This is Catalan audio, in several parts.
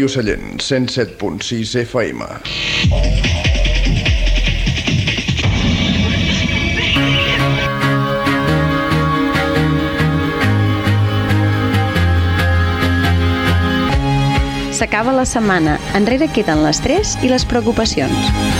Ràdio Sallent, 107.6 FM. S'acaba la setmana, enrere queden l'estrès i les preocupacions.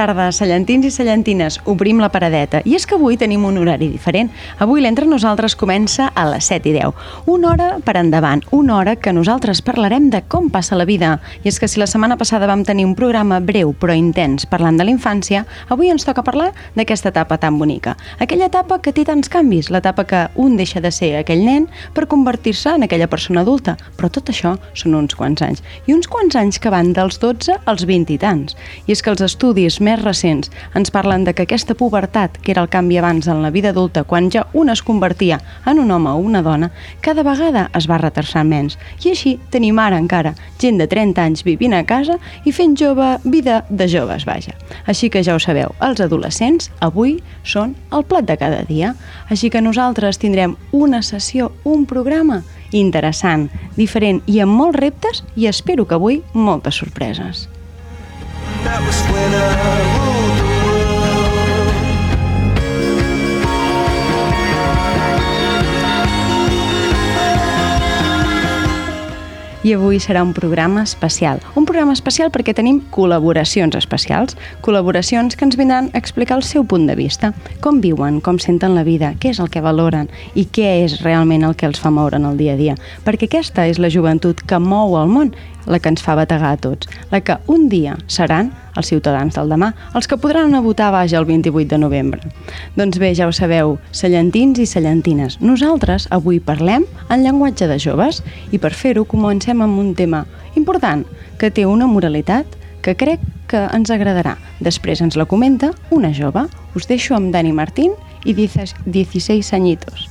Tarda, cellentins i cellentines. Obrim la paradeta. I és que avui tenim un horari diferent. Avui l'Entre Nosaltres comença a les 7 i 10. Una hora per endavant, una hora que nosaltres parlarem de com passa la vida. I és que si la setmana passada vam tenir un programa breu però intens parlant de la infància, avui ens toca parlar d'aquesta etapa tan bonica. Aquella etapa que té tants canvis, l'etapa que un deixa de ser aquell nen per convertir-se en aquella persona adulta. Però tot això són uns quants anys. I uns quants anys que van dels 12 als 20 i tants. I és que els estudis més recents ens parlen de que aquesta pubertat, que era el canvi abans en la vida adulta, quan ja un es convertia en un home o una dona, cada vegada es va retarçar menys. I així tenim ara encara gent de 30 anys vivint a casa i fent jove vida de joves, vaja. Així que ja ho sabeu, els adolescents avui són el plat de cada dia. Així que nosaltres tindrem una sessió, un programa interessant, diferent i amb molts reptes i espero que avui moltes sorpreses. Was the world. I avui serà un programa especial. Programa especial perquè tenim col·laboracions especials, col·laboracions que ens vindran a explicar el seu punt de vista, com viuen, com senten la vida, què és el que valoren i què és realment el que els fa moure en el dia a dia. Perquè aquesta és la joventut que mou el món, la que ens fa bategar a tots, la que un dia seran els ciutadans del demà, els que podran anar a votar vaja el 28 de novembre. Doncs bé, ja ho sabeu, cellentins i cellentines, nosaltres avui parlem en llenguatge de joves i per fer-ho comencem amb un tema important que té una moralitat que crec que ens agradarà. Després ens la comenta una jove. Us deixo amb Dani Martín i 16 añitos.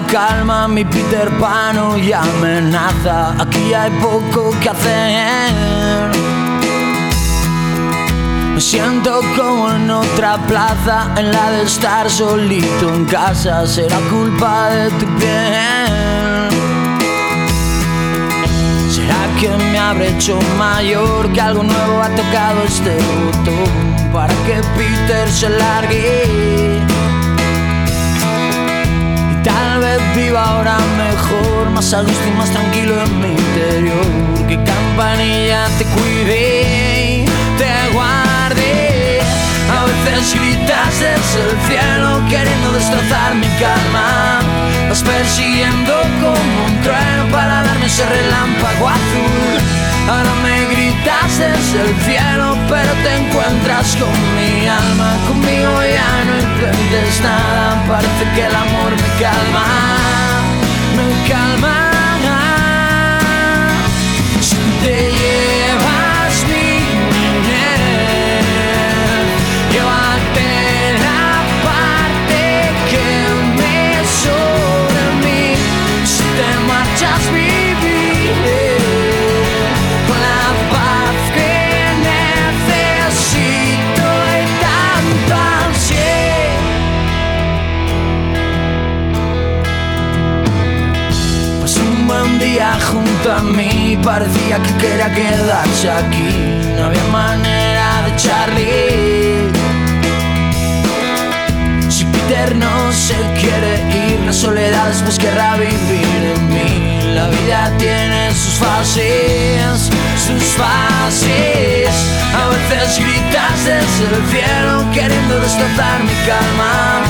Calma, mi Peter Pan y amenaza. Aquí hay poco que hacer. Me siento como en otra plaza, en la de estar solito en casa. Será culpa de tu piel. ¿Será que me habré hecho mayor? Que algo nuevo ha tocado este botón para que Peter se largue. Tal vez viva ahora mejor, más a gusto y más tranquilo en mi interior. Que campanilla te cuide y te guarde. A veces gritas desde el cielo queriendo destrozar mi calma. Vas persiguiendo como un trueno para darme ese relámpago azul. Ahora me gritas desde el cielo, pero te encuentras con mi alma. Conmigo ya no intentes nada, parece que el amor me calma, me calma. Mí parecía que quería quedarse aquí. No había manera de echarle. Si Peter no se quiere ir, la soledad después querrá vivir en mí. La vida tiene sus fases, sus fases. A veces gritas desde el cielo queriendo destrozar mi calma.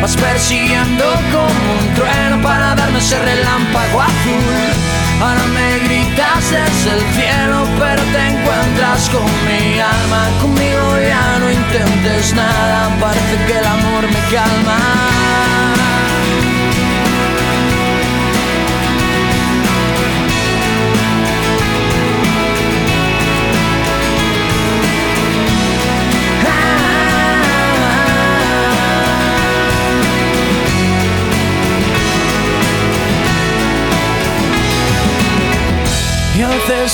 Vas persiguiendo como un trueno para darme ese relámpago azul. Ahora me gritas desde el cielo, pero te encuentras con mi alma. Conmigo ya no intentes nada, parece que el amor me calma.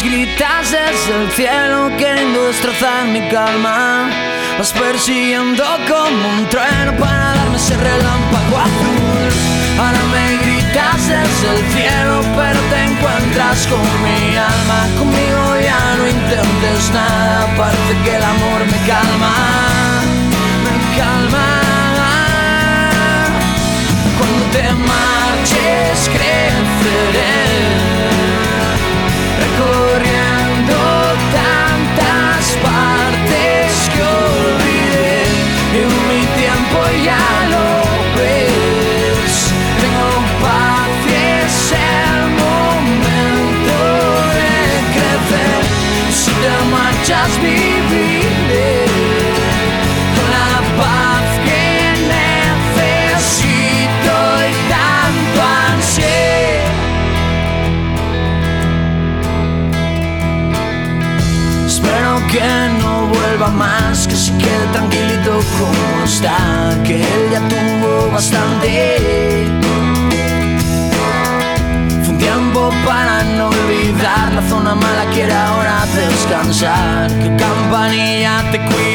Gritas desde el cielo queriendo destrozar mi calma. Vas persiguiendo como un trueno para darme ese relámpago azul. Ahora me gritas desde el cielo, pero te encuentras con mi alma. Conmigo ya no intentes nada, parece que el amor me calma, me calma. Cuando te marches creceré percorrendo tanta sparte scolorite e un miti tan sad que campanilla te cuida.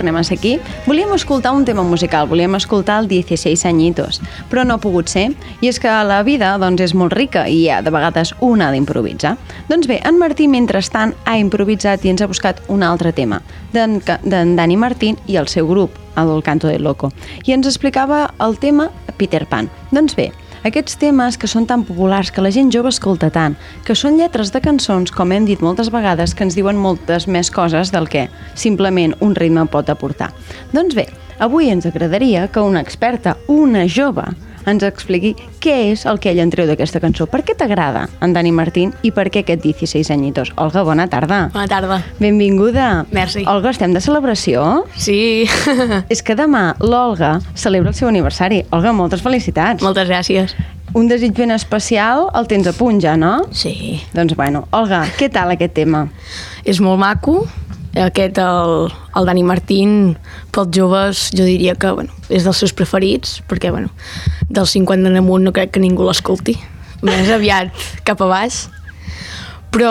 Tornem a ser aquí. Volíem escoltar un tema musical, volíem escoltar el 16 añitos, però no ha pogut ser. I és que la vida doncs, és molt rica i ja, de vegades un ha d'improvisar. Doncs bé, en Martí, mentrestant, ha improvisat i ens ha buscat un altre tema d'en Dani Martín i el seu grup, el Canto del Loco. I ens explicava el tema Peter Pan. Doncs bé, aquests temes que són tan populars, que la gent jove escolta tant, que són lletres de cançons, com hem dit moltes vegades, que ens diuen moltes més coses del que simplement un ritme pot aportar. Doncs bé, avui ens agradaria que una experta, una jove, ens expliqui què és el que ella en treu d'aquesta cançó. Per què t'agrada en Dani Martín i per què aquest 16 anyitos? Olga, bona tarda. Bona tarda. Benvinguda. Merci. Olga, estem de celebració? Sí, És que demà l'Olga celebra el seu aniversari. Olga, moltes felicitats. moltes gràcies. Un desig ben especial el tens a punt ja, no? Sí. Doncs bueno, Olga, què tal aquest tema? És molt maco. Aquest, el, el Dani Martín, pels joves, jo diria que bueno, és dels seus preferits, perquè bueno, dels 50 en amunt no crec que ningú l'escolti. Més aviat cap a baix. Però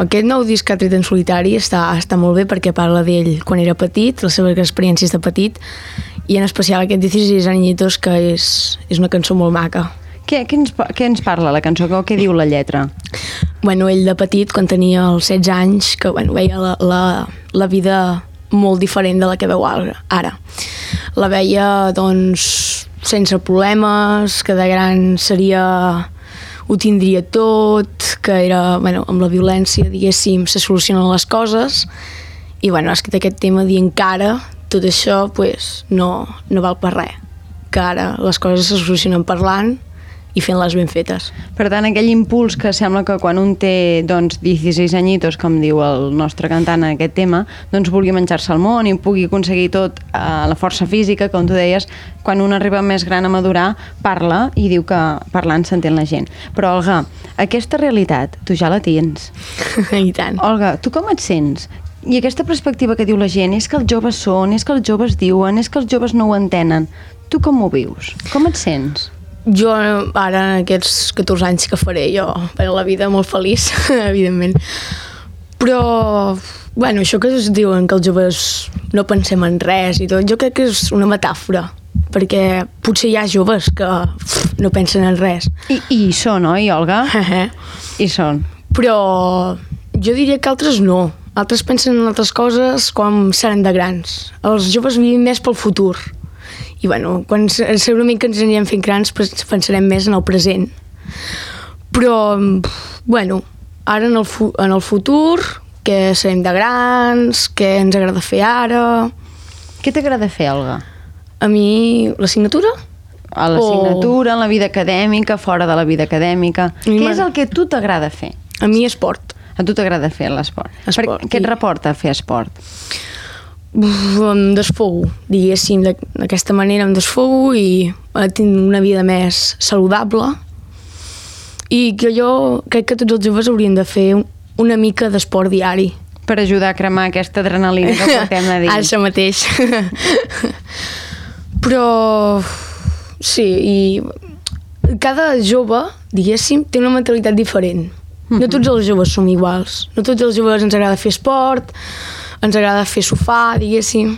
aquest nou disc que ha tret en solitari està, està molt bé perquè parla d'ell quan era petit, les seves experiències de petit, i en especial aquest 16 anyitos que és, és una cançó molt maca. Què, què, ens, què ens parla la cançó? Què, diu la lletra? Bueno, ell de petit, quan tenia els 16 anys, que bueno, veia la, la, la vida molt diferent de la que veu ara. La veia, doncs, sense problemes, que de gran seria ho tindria tot, que era, bueno, amb la violència, diguéssim, se solucionen les coses, i bueno, ha escrit aquest tema dient que ara tot això pues, no, no val per res, que ara les coses se solucionen parlant i fent-les ben fetes. Per tant, aquell impuls que sembla que quan un té doncs, 16 anyitos, com diu el nostre cantant en aquest tema, doncs vulgui menjar-se el món i pugui aconseguir tot a la força física, com tu deies, quan un arriba més gran a madurar, parla i diu que parlant s'entén la gent. Però, Olga, aquesta realitat tu ja la tens. I tant. Olga, tu com et sents? I aquesta perspectiva que diu la gent és que els joves són, és que els joves diuen, és que els joves no ho entenen. Tu com ho vius? Com et sents? Jo ara, en aquests 14 anys que faré, jo faré la vida molt feliç, evidentment. Però, bueno, això que es diuen que els joves no pensem en res i tot, jo crec que és una metàfora, perquè potser hi ha joves que pff, no pensen en res. I, i hi són, oi, Olga? Hi són. Però jo diria que altres no. Altres pensen en altres coses quan seran de grans. Els joves vivim més pel futur. I bueno, quan se- segurament que ens anirem fent grans pens- pensarem més en el present. Però, bueno, ara en el, fu en el futur, què serem de grans, què ens agrada fer ara... Què t'agrada fer, Olga? A mi, la signatura? A la O- signatura, en la vida acadèmica, fora de la vida acadèmica... Què és el que tu t'agrada fer? A mi esport. A tu t'agrada fer l'esport? Què et reporta fer esport? Em desfogo, diguéssim, d'aquesta manera em desfogo i eh, tinc una vida més saludable i que jo crec que tots els joves haurien de fer un- una mica d'esport diari. Per ajudar a cremar aquesta adrenalina que portem a dins. Això mateix. Però, sí, i cada jove, diguéssim, té una mentalitat diferent. No tots els joves som iguals. No tots els joves ens agrada fer esport, ens agrada fer sofà, diguéssim.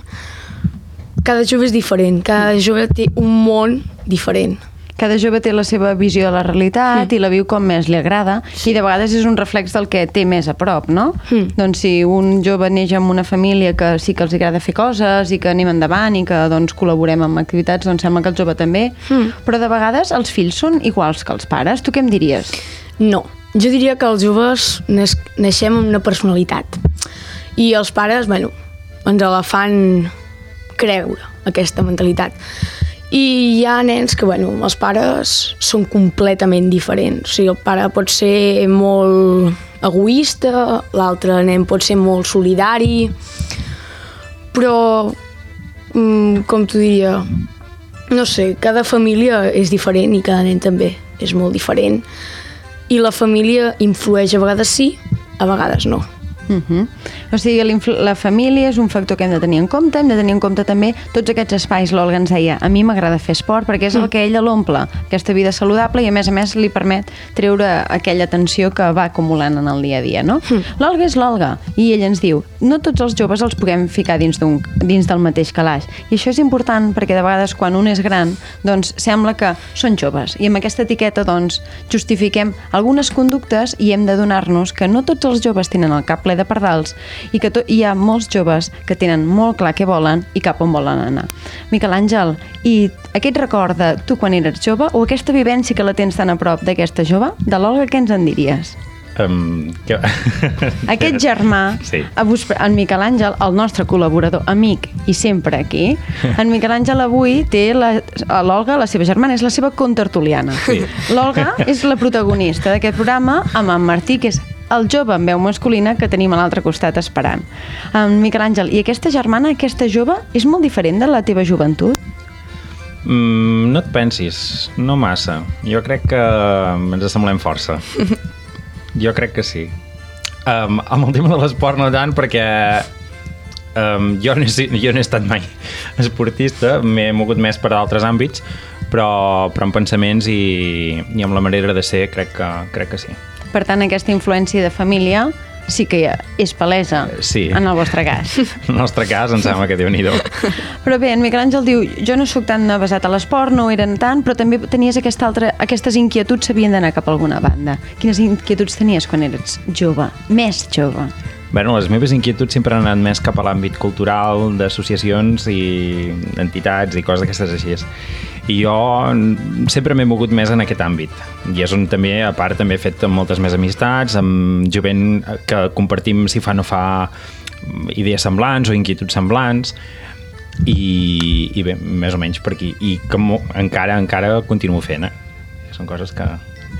Cada jove és diferent, cada jove té un món diferent. Cada jove té la seva visió de la realitat mm. i la viu com més li agrada i de vegades és un reflex del que té més a prop, no? Mm. Doncs si un jove neix en una família que sí que els agrada fer coses i que anem endavant i que doncs col·laborem amb activitats, doncs sembla que el jove també. Mm. Però de vegades els fills són iguals que els pares. Tu què em diries? No, jo diria que els joves nes naixem amb una personalitat i els pares, bueno, ens la fan creure, aquesta mentalitat. I hi ha nens que, bueno, els pares són completament diferents. O sigui, el pare pot ser molt egoista, l'altre nen pot ser molt solidari, però, mm, com t'ho diria, no sé, cada família és diferent i cada nen també és molt diferent. I la família influeix a vegades sí, a vegades no. Uh -huh. O sigui, la família és un factor que hem de tenir en compte, hem de tenir en compte també tots aquests espais. L'Olga ens deia, a mi m'agrada fer esport perquè és el que ella l'omple, aquesta vida saludable i a més a més li permet treure aquella tensió que va acumulant en el dia a dia, no? L'Olga és l'Olga i ella ens diu, no tots els joves els puguem ficar dins, dins del mateix calaix. I això és important perquè de vegades quan un és gran doncs sembla que són joves i amb aquesta etiqueta doncs justifiquem algunes conductes i hem de donar-nos que no tots els joves tenen el cap ple de pardals i que to hi ha molts joves que tenen molt clar què volen i cap on volen anar. Miquel Àngel, i aquest record de tu quan eres jove o aquesta vivència que la tens tan a prop d'aquesta jove, de l'Olga, què ens en diries? Um, que... Aquest germà, Sí. a vos- en Miquel Àngel, el nostre col·laborador, amic i sempre aquí, en Miquel Àngel avui té la- l'Olga, la seva germana, és la seva contertuliana. Sí. L'Olga és la protagonista d'aquest programa amb en Martí, que és el jove amb veu masculina que tenim a l'altre costat esperant. En Miquel Àngel, i aquesta germana, aquesta jove, és molt diferent de la teva joventut? Mm, no et pensis, no massa. Jo crec que ens assemblem força. Jo crec que sí. Um, amb el tema de l'esport no tant perquè um, jo, no he, jo no he estat mai esportista, m'he mogut més per altres àmbits, però, però en pensaments i, i amb la manera de ser crec que, crec que sí. Per tant, aquesta influència de família sí que és palesa Sí. en el vostre cas. En el nostre cas em sembla que déu nhi Però bé, en Miquel Àngel diu jo no sóc tan basat a l'esport, no ho eren tant, però també tenies aquesta altra, aquestes inquietuds s'havien d'anar cap a alguna banda. Quines inquietuds tenies quan eres jove, més jove? Bueno, les meves inquietuds sempre han anat més cap a l'àmbit cultural, d'associacions i entitats i coses d'aquestes així. I jo sempre m'he mogut més en aquest àmbit. I és on també, a part, també he fet moltes més amistats, amb jovent que compartim, si fa no fa, idees semblants o inquietuds semblants, i, i bé, més o menys per aquí. I que encara encara continuo fent, eh? Són coses que,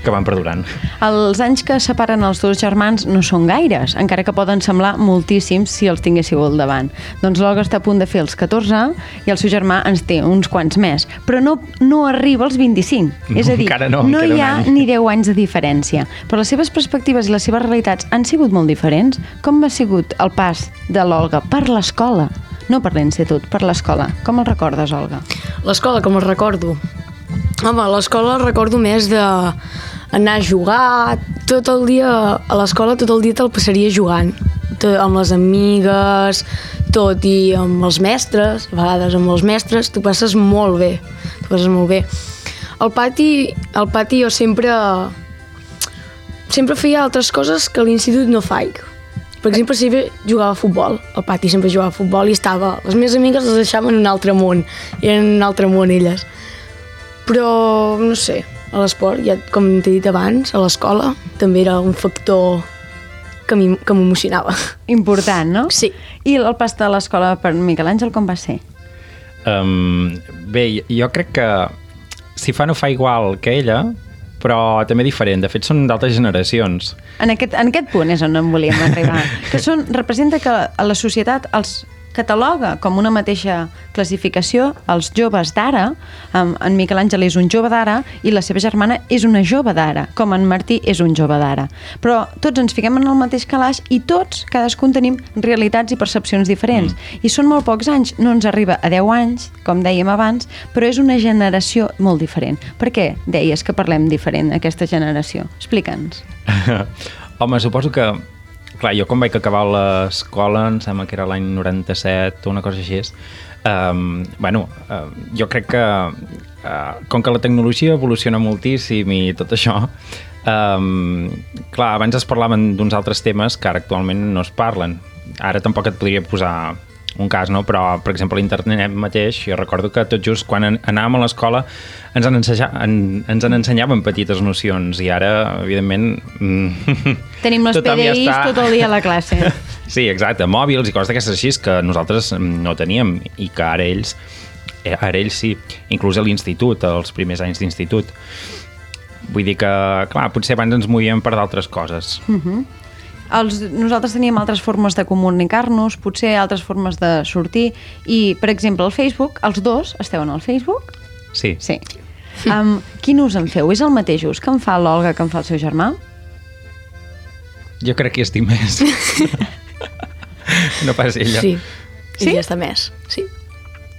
que van perdurant. Els anys que separen els dos germans no són gaires, encara que poden semblar moltíssims si els tinguéssiu al davant. Doncs l'Olga està a punt de fer els 14 i el seu germà ens té uns quants més, però no, no arriba als 25. No, és a dir, no, no hi ha any. ni 10 anys de diferència. Però les seves perspectives i les seves realitats han sigut molt diferents. Com ha sigut el pas de l'Olga per l'escola? No per l'institut, per l'escola. Com el recordes, Olga? L'escola, com el recordo? Home, a l'escola recordo més de anar a jugar, tot el dia, a l'escola tot el dia te'l passaria jugant, tot, amb les amigues, tot, i amb els mestres, a vegades amb els mestres, t'ho passes molt bé, t'ho passes molt bé. Al pati, al pati jo sempre, sempre feia altres coses que l'institut no faig. Per exemple, sempre jugava a futbol. Al pati sempre jugava a futbol i estava... Les meves amigues les deixaven en un altre món. Eren en un altre món, elles. Però, no sé, a l'esport, ja, com t'he dit abans, a l'escola també era un factor que m'emocionava. Important, no? Sí. I el pas de l'escola per Miquel Àngel com va ser? Um, bé, jo crec que si fa no fa igual que ella, però també diferent. De fet, són d'altres generacions. En aquest, en aquest punt és on en volíem arribar. que són, representa que a la societat els cataloga com una mateixa classificació els joves d'ara, en, Miquel Àngel és un jove d'ara i la seva germana és una jove d'ara, com en Martí és un jove d'ara. Però tots ens fiquem en el mateix calaix i tots, cadascun tenim realitats i percepcions diferents. Mm. I són molt pocs anys, no ens arriba a 10 anys, com dèiem abans, però és una generació molt diferent. Per què deies que parlem diferent, aquesta generació? Explica'ns. Home, suposo que... Clar, jo quan vaig acabar l'escola, em sembla que era l'any 97 o una cosa així, um, bueno, uh, jo crec que uh, com que la tecnologia evoluciona moltíssim i tot això, um, clar, abans es parlaven d'uns altres temes que ara actualment no es parlen. Ara tampoc et podria posar un cas, no? però per exemple l'internet mateix, jo recordo que tot just quan an- anàvem a l'escola ens, en enseja, en, ens en ensenyaven petites nocions i ara, evidentment... mm, Tenim les PDIs està- tot el dia a la classe. Sí, exacte, mòbils i coses d'aquestes així que nosaltres no teníem i que ara ells, eh, ara ells sí, inclús a l'institut, els primers anys d'institut. Vull dir que, clar, potser abans ens movíem per d'altres coses. Els, nosaltres teníem altres formes de comunicar-nos, potser altres formes de sortir, i, per exemple, el Facebook, els dos esteu en el Facebook? Sí. Sí. Um, quin ús en feu? És el mateix ús que en fa l'Olga que en fa el seu germà? Jo crec que hi estic més. no pas ella. Sí. Sí? I ja està més, sí.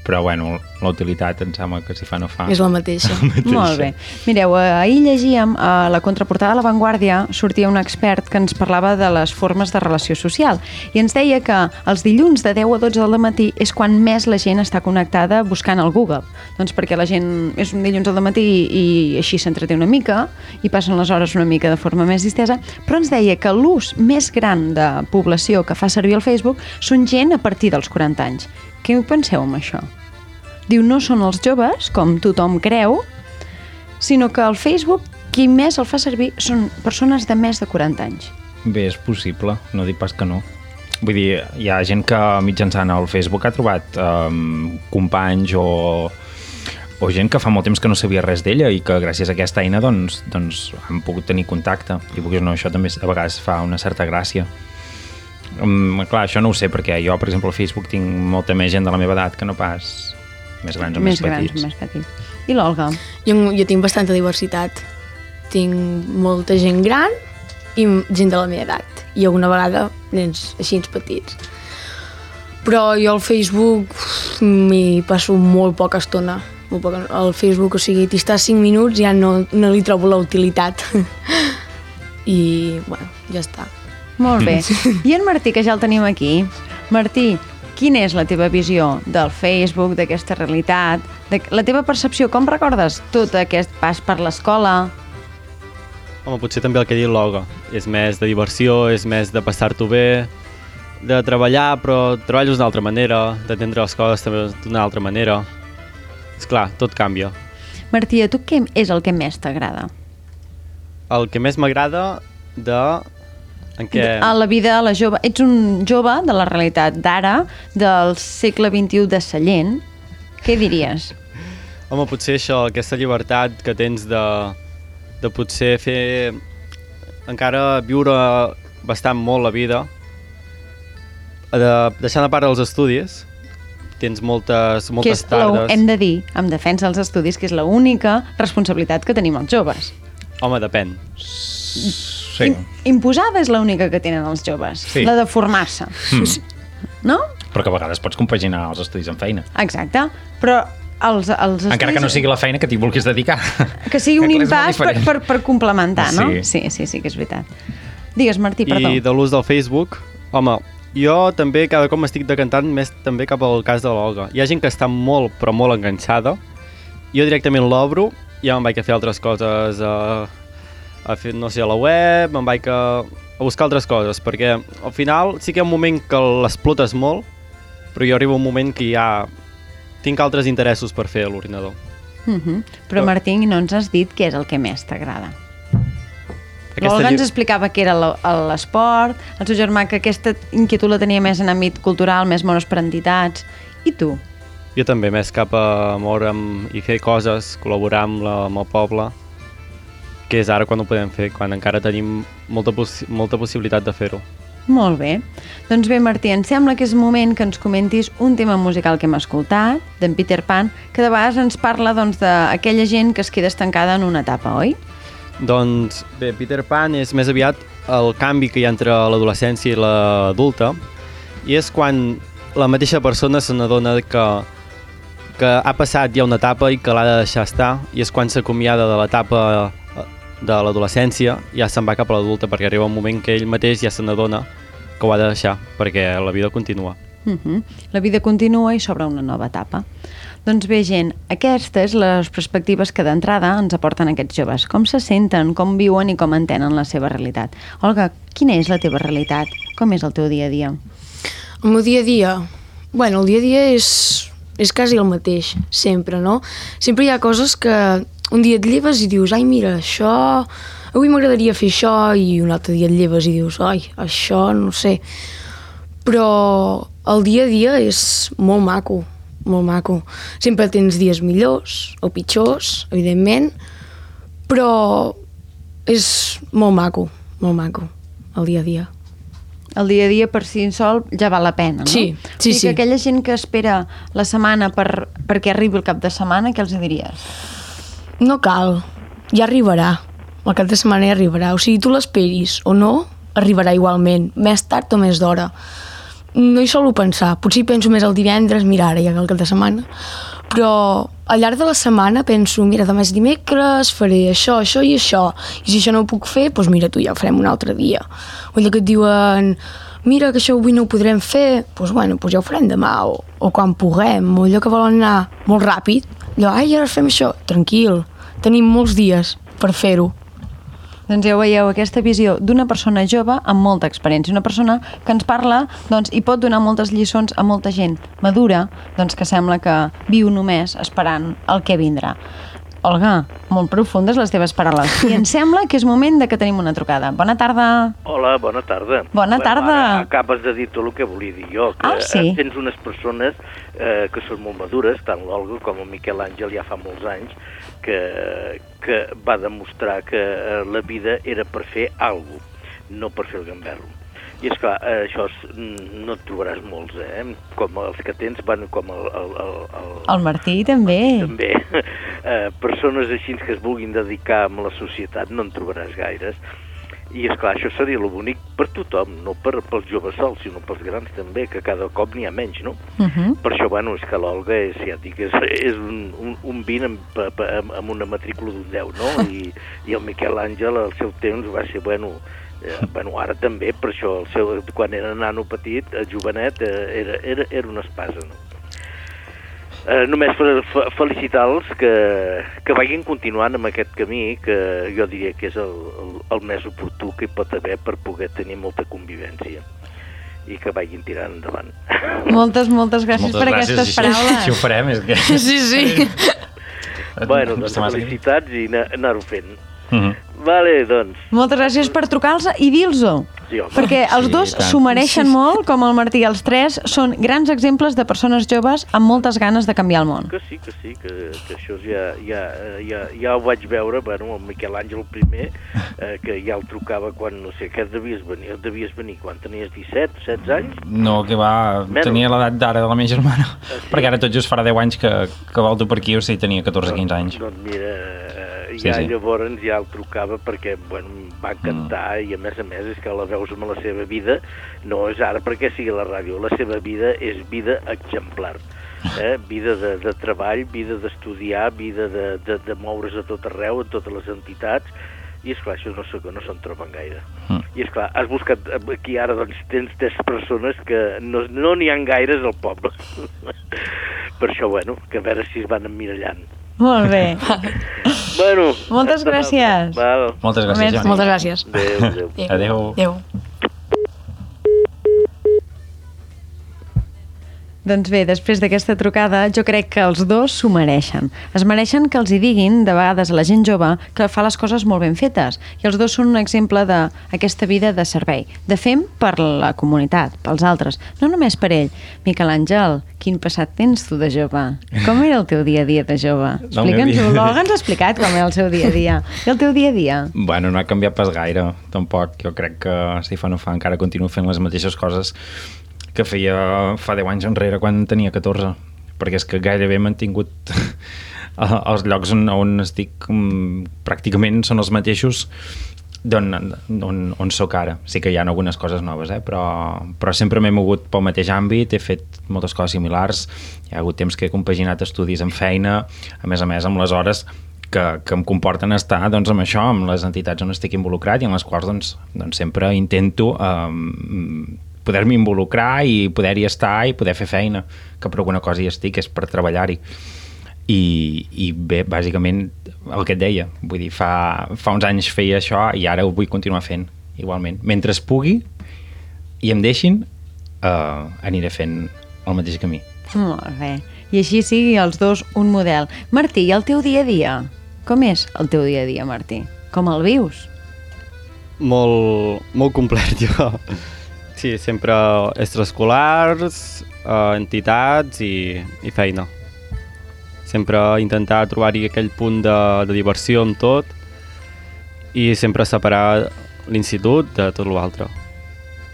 Però bueno, la utilitat em sembla que si fa no fa. És la mateixa. Molt bé. Mireu, eh, ahir llegíem a la contraportada de La Vanguardia sortia un expert que ens parlava de les formes de relació social i ens deia que els dilluns de 10 a 12 del matí és quan més la gent està connectada buscant al Google. Doncs perquè la gent és un dilluns al matí i així s'entreté una mica i passen les hores una mica de forma més distesa, però ens deia que l'ús més gran de població que fa servir el Facebook són gent a partir dels 40 anys. Què ho penseu amb això? Diu, no són els joves, com tothom creu, sinó que el Facebook qui més el fa servir són persones de més de 40 anys. Bé, és possible, no dic pas que no. Vull dir, hi ha gent que mitjançant el Facebook ha trobat um, companys o, o gent que fa molt temps que no sabia res d'ella i que gràcies a aquesta eina doncs, doncs han pogut tenir contacte. I no, això també a vegades fa una certa gràcia. Um, clar, això no ho sé, perquè jo, per exemple, al Facebook tinc molta més gent de la meva edat que no pas més grans o més, més grans, petits. més petits. I l'Olga? Jo, jo tinc bastanta diversitat. Tinc molta gent gran i gent de la meva edat. I alguna vegada nens així petits. Però jo al Facebook m'hi passo molt poca estona. Molt poca. Al Facebook, o sigui, t'hi estàs 5 minuts ja no, no li trobo la utilitat. I, bueno, ja està. Molt bé. I en Martí, que ja el tenim aquí. Martí, quina és la teva visió del Facebook, d'aquesta realitat, de la teva percepció? Com recordes tot aquest pas per l'escola? Home, potser també el que ha dit l'Olga. És més de diversió, és més de passar-t'ho bé, de treballar, però treballes d'una altra manera, d'entendre les coses també d'una altra manera. És clar, tot canvia. Martí, a tu què és el que més t'agrada? El que més m'agrada de... En què... A la vida, a la jove... Ets un jove de la realitat d'ara, del segle XXI de Sallent. Què diries? Home, potser això, aquesta llibertat que tens de, de potser fer... encara viure bastant molt la vida, de, deixant a part els estudis, tens moltes, que moltes és, la, tardes... hem de dir, en defensa dels estudis, que és l'única responsabilitat que tenim els joves. Home, depèn. Sí. Im- Imposada és l'única que tenen els joves, Sí. la de formar-se. No? Però que a vegades pots compaginar els estudis amb feina. Exacte. Però els, els estudis... Encara que no sigui la feina que t'hi vulguis dedicar. Que sigui un impàs per, per, per complementar, no? Sí. sí, sí, sí que és veritat. Digues, Martí, perdó. I de l'ús del Facebook, home, jo també cada cop m'estic decantant més també cap al cas de l'Olga. Hi ha gent que està molt, però molt enganxada. Jo directament l'obro i ja me'n vaig a fer altres coses, a, a fer, no sé, a la web, me'n vaig a, a buscar altres coses, perquè al final sí que hi ha un moment que l'explotes molt, però jo arribo a un moment que ja tinc altres interessos per fer a l'ordinador. Uh -huh. Però, Martí, no ens has dit què és el que més t'agrada. Aquesta L'Olga ens explicava que era l'esport, el seu germà que aquesta inquietud la tenia més en àmbit cultural, més monos per entitats. I tu? Jo també, més cap a moure'm i fer coses, col·laborar amb, la, amb el poble, que és ara quan ho podem fer, quan encara tenim molta, possi molta possibilitat de fer-ho. Molt bé. Doncs bé, Martí, em sembla que és moment que ens comentis un tema musical que hem escoltat, d'en Peter Pan, que de vegades ens parla doncs, d'aquella gent que es queda estancada en una etapa, oi? Doncs bé, Peter Pan és més aviat el canvi que hi ha entre l'adolescència i l'adulta i és quan la mateixa persona se n'adona que, que ha passat ja una etapa i que l'ha de deixar estar i és quan s'acomiada de l'etapa de l'adolescència ja se'n va cap a l'adulta perquè arriba un moment que ell mateix ja se n'adona que ho ha de deixar perquè la vida continua. Uh -huh. La vida continua i s'obre una nova etapa. Doncs bé, gent, aquestes les perspectives que d'entrada ens aporten aquests joves. Com se senten, com viuen i com entenen la seva realitat. Olga, quina és la teva realitat? Com és el teu dia a dia? El meu dia a dia... Bueno, el dia a dia és, és quasi el mateix, sempre, no? Sempre hi ha coses que un dia et lleves i dius, ai, mira, això... Avui m'agradaria fer això, i un altre dia et lleves i dius, ai, això, no sé. Però el dia a dia és molt maco, molt maco. Sempre tens dies millors o pitjors, evidentment, però és molt maco, molt maco, el dia a dia. El dia a dia per si sol ja val la pena, no? Sí, sí, I sí. que aquella gent que espera la setmana per, perquè arribi el cap de setmana, què els diries? No cal, ja arribarà. El cap de setmana ja arribarà. O sigui, tu l'esperis o no, arribarà igualment, més tard o més d'hora. no hi solo pensar. Potser penso més el divendres, mira, ara ja el cap de setmana, però al llarg de la setmana penso, mira, demà és dimecres, faré això, això i això, i si això no ho puc fer, doncs mira, tu ja ho farem un altre dia. O allò que et diuen, mira, que això avui no ho podrem fer, doncs bueno, doncs ja ho farem demà, o, o quan puguem, o allò que volen anar molt ràpid, allò, ai, ara fem això, tranquil, tenim molts dies per fer-ho. Doncs ja ho veieu, aquesta visió d'una persona jove amb molta experiència, una persona que ens parla doncs, i pot donar moltes lliçons a molta gent madura, doncs que sembla que viu només esperant el que vindrà. Olga, molt profundes les teves paraules. I em sembla que és moment de que tenim una trucada. Bona tarda. Hola, bona tarda. Bona tarda. Ara acabes de dir tot el que volia dir jo, que Ah, sí? tens unes persones eh, que són molt madures, tant l'Olga com el Miquel Àngel ja fa molts anys, que, que va demostrar que eh, la vida era per fer alguna cosa, no per fer el gamberro. I és clar, eh, això és, mm, no et trobaràs molts, eh? Com els que tens, van com el, el, el, el, El Martí també. també eh, persones així que es vulguin dedicar a la societat no en trobaràs gaires i és clar, això seria lo bonic per tothom, no per, pels joves sols, sinó pels grans també, que cada cop n'hi ha menys, no? Uh -huh. Per això, bueno, és que l'Olga és, ja et dic, és, és un, un, un 20 amb, amb, amb una matrícula d'un 10, no? I, I el Miquel Àngel, al seu temps, va ser, bueno, eh, bueno, ara també, per això, el seu, quan era nano petit, eh, jovenet, eh, era, era, era una espasa, no? Eh, només fe- felicitar-los que, que vagin continuant amb aquest camí que jo diria que és el, el, el més oportú que hi pot haver per poder tenir molta convivència i que vagin tirant endavant. Moltes, moltes gràcies per aquestes Si- paraules. Si ho farem, és que... Sí, sí. bueno, doncs felicitats i anar- anar-ho fent. Mhm. Vale, doncs, Moltes gràcies per trucar-los i dir-los-ho. sí, home. Perquè els Sí, dos i s'ho mereixen molt, com el Martí. Els tres són grans exemples de persones joves amb moltes ganes de canviar el món. Que sí, que sí, que, que això ja, ja, ja, ja ho vaig veure, bueno, el Miquel Àngel primer, eh, que ja el trucava quan, no sé, què devies venir? Devies venir quan tenies 17, 16 anys? No, que va... Menys. Tenia l'edat d'ara de la meva germana. sí? Perquè ara tot just farà 10 anys que, que volto per aquí, o sigui, tenia 14-15 anys. Doncs mira, eh, Sí, ja sí. llavors ja el trucava perquè, bueno, em va encantar Mm. i a més a més és que la veus amb la seva vida, no és ara perquè sigui la ràdio, la seva vida és vida exemplar. Eh? Vida de, de treball, vida d'estudiar, vida de, de, de moure's a tot arreu, en totes les entitats, i és clar, això no, no se'n troben gaire. Mm. I és clar, has buscat aquí ara doncs tens tres persones que no no n'hi ha gaires al poble. per això, bueno, que a veure si es van emmirallant. Molt bé. Bueno, Moltes gràcies. Val. Moltes gràcies. Joan. Moltes gràcies. Adéu, adéu. Adéu. Adéu. Doncs bé, després d'aquesta trucada, jo crec que els dos s'ho mereixen. Es mereixen que els hi diguin, de vegades a la gent jove, que fa les coses molt ben fetes. I els dos són un exemple d'aquesta vida de servei, de fem per la comunitat, pels altres, no només per ell. Miquel Àngel, quin passat tens tu de jove? Com era el teu dia a dia de jove? Explica'ns-ho. L'Olga ens ha explicat com era el seu dia a dia. I el teu dia a dia? Bueno, no ha canviat pas gaire, tampoc. Jo crec que si fa no fa encara continuo fent les mateixes coses que feia fa 10 anys enrere quan tenia 14 perquè és que gairebé he mantingut els llocs on, on estic mm, pràcticament són els mateixos d'on on, on sóc ara. Sí que hi ha algunes coses noves, eh? però, però sempre m'he mogut pel mateix àmbit, he fet moltes coses similars, hi ha hagut temps que he compaginat estudis amb feina, a més a més amb les hores que, que em comporten estar doncs, amb això, amb les entitats on estic involucrat i en les quals doncs, doncs sempre intento um, poder-me involucrar i poder-hi estar i poder fer feina, que per alguna cosa hi estic, és per treballar-hi. I, I bé, bàsicament, el que et deia, vull dir, fa, fa uns anys feia això i ara ho vull continuar fent, igualment. Mentre es pugui i em deixin, uh, aniré fent el mateix camí. Molt bé. I així sigui els dos un model. Martí, i el teu dia a dia? Com és el teu dia a dia, Martí? Com el vius? Molt, molt complet, jo. Sí, sempre extraescolars, eh, entitats i, i feina. Sempre intentar trobar-hi aquell punt de, de diversió amb tot i sempre separar l'institut de tot l'altre.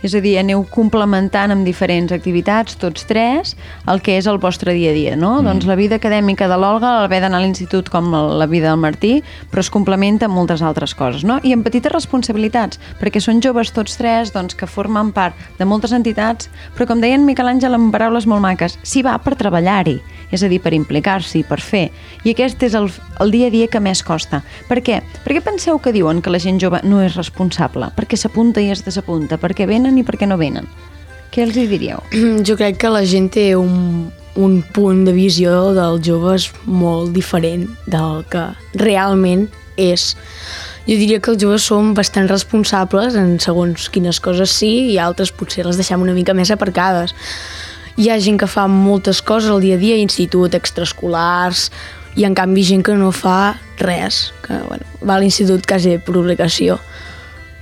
És a dir, aneu complementant amb diferents activitats, tots tres, el que és el vostre dia a dia, no? Mm. Doncs la vida acadèmica de l'Olga, l'haver d'anar a l'institut com la vida del Martí, però es complementa amb moltes altres coses, no? I amb petites responsabilitats, perquè són joves tots tres doncs, que formen part de moltes entitats, però com deia en Miquel Àngel amb paraules molt maques, s'hi va per treballar-hi, és a dir, per implicar-s'hi, per fer. I aquest és el, el dia a dia que més costa. Per què? Perquè penseu que diuen que la gent jove no és responsable, perquè s'apunta i es desapunta, perquè venen i perquè no venen. Què els hi diríeu? Jo crec que la gent té un, un punt de visió dels joves molt diferent del que realment és. Jo diria que els joves som bastant responsables en segons quines coses sí i altres potser les deixem una mica més aparcades. Hi ha gent que fa moltes coses al dia a dia, institut, extraescolars, i en canvi gent que no fa res, que bueno, va a l'institut quasi per obligació.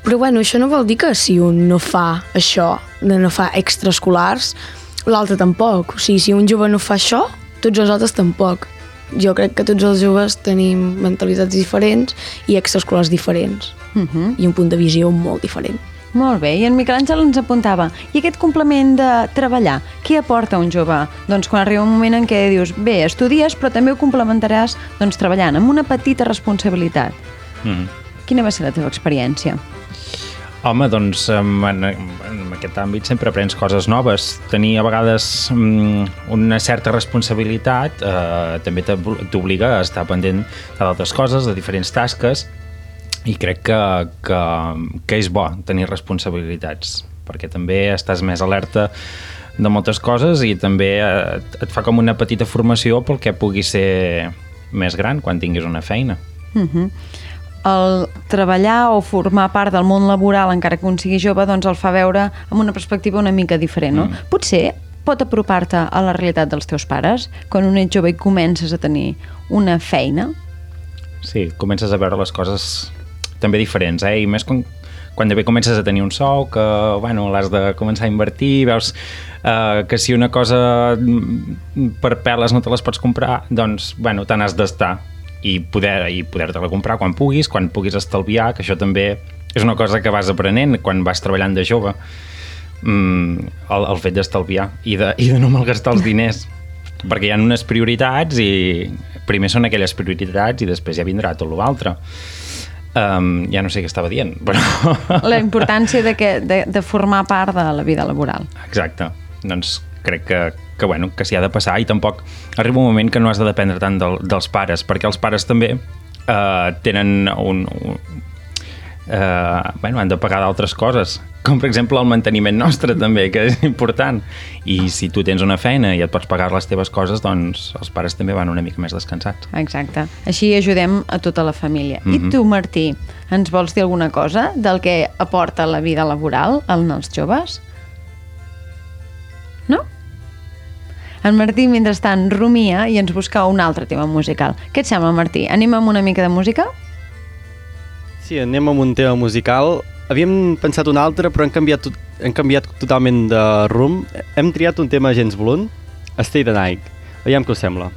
Però bueno, això no vol dir que si un no fa això, de no fa extraescolars, l'altre tampoc. O sigui, si un jove no fa això, tots els altres tampoc. Jo crec que tots els joves tenim mentalitats diferents i extraescolars diferents. Uh -huh. I un punt de visió molt diferent. Molt bé, i en Miquel Àngel ens apuntava, i aquest complement de treballar, què aporta un jove? Doncs quan arriba un moment en què dius, bé, estudies, però també ho complementaràs doncs, treballant, amb una petita responsabilitat. Mm. Quina va ser la teva experiència? Home, doncs en, en, aquest àmbit sempre aprens coses noves. Tenir a vegades mm, una certa responsabilitat eh, també t'ob- t'obliga a estar pendent d'altres coses, de diferents tasques, i crec que, que, que és bo tenir responsabilitats, perquè també estàs més alerta de moltes coses i també et, et fa com una petita formació pel que pugui ser més gran quan tinguis una feina. Uh -huh. El treballar o formar part del món laboral, encara que un sigui jove, doncs el fa veure amb una perspectiva una mica diferent, no? Mm. Potser pot apropar-te a la realitat dels teus pares, quan un ets jove i comences a tenir una feina. Sí, comences a veure les coses també diferents, eh? I més quan, quan també comences a tenir un sou, que bueno, l'has de començar a invertir, veus eh, que si una cosa mm, per peles no te les pots comprar, doncs, bueno, te n'has d'estar i poder i poder-te-la comprar quan puguis, quan puguis estalviar, que això també és una cosa que vas aprenent quan vas treballant de jove, mm, el, el fet d'estalviar i, de, i de no malgastar els diners perquè hi ha unes prioritats i primer són aquelles prioritats i després ja vindrà tot l'altre. Um, ja no sé què estava dient, però... La importància de, que, de, de formar part de la vida laboral. Exacte. Doncs crec que, que, bueno, que s'hi ha de passar i tampoc arriba un moment que no has de dependre tant del, dels pares, perquè els pares també eh, tenen un... un eh, bueno, han de pagar d'altres coses, com per exemple el manteniment nostre també, que és important. I si tu tens una feina i et pots pagar les teves coses, doncs els pares també van una mica més descansats. Exacte. Així ajudem a tota la família. I Mhm. tu, Martí, ens vols dir alguna cosa del que aporta la vida laboral als joves? En Martí, mentrestant, rumia i ens busca un altre tema musical. Què et sembla, Martí? Anem amb una mica de música? Sí, anem amb un tema musical. Havíem pensat un altre, però hem canviat, tot, hem canviat totalment de rumb. Hem triat un tema gens blunt, Stay the Night. Veiem què us sembla.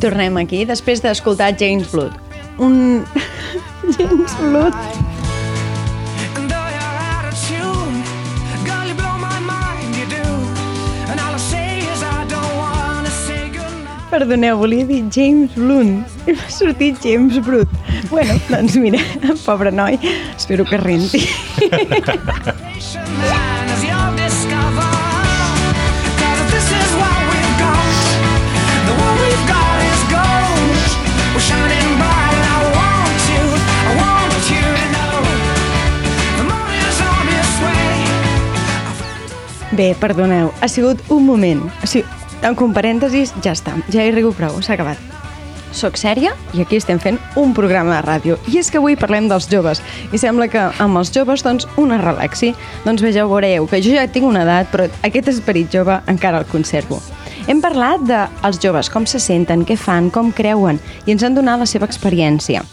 Tornem aquí, després d'escoltar James Blood. Un... James Blood. Perdoneu, volia dir James Blunt. I m'ha sortit James Brut. Bueno, doncs mira, pobre noi, espero que renti. Bé, perdoneu, ha sigut un moment. O sigui, tanco un parèntesis, ja està, ja he rigut prou, s'ha acabat. Soc sèria i aquí estem fent un programa de ràdio. I és que avui parlem dels joves. I sembla que amb els joves, doncs, una relaxi. Doncs bé, ja ho veureu, que jo ja tinc una edat, però aquest esperit jove encara el conservo. Hem parlat dels joves, com se senten, què fan, com creuen, i ens han donat la seva experiència.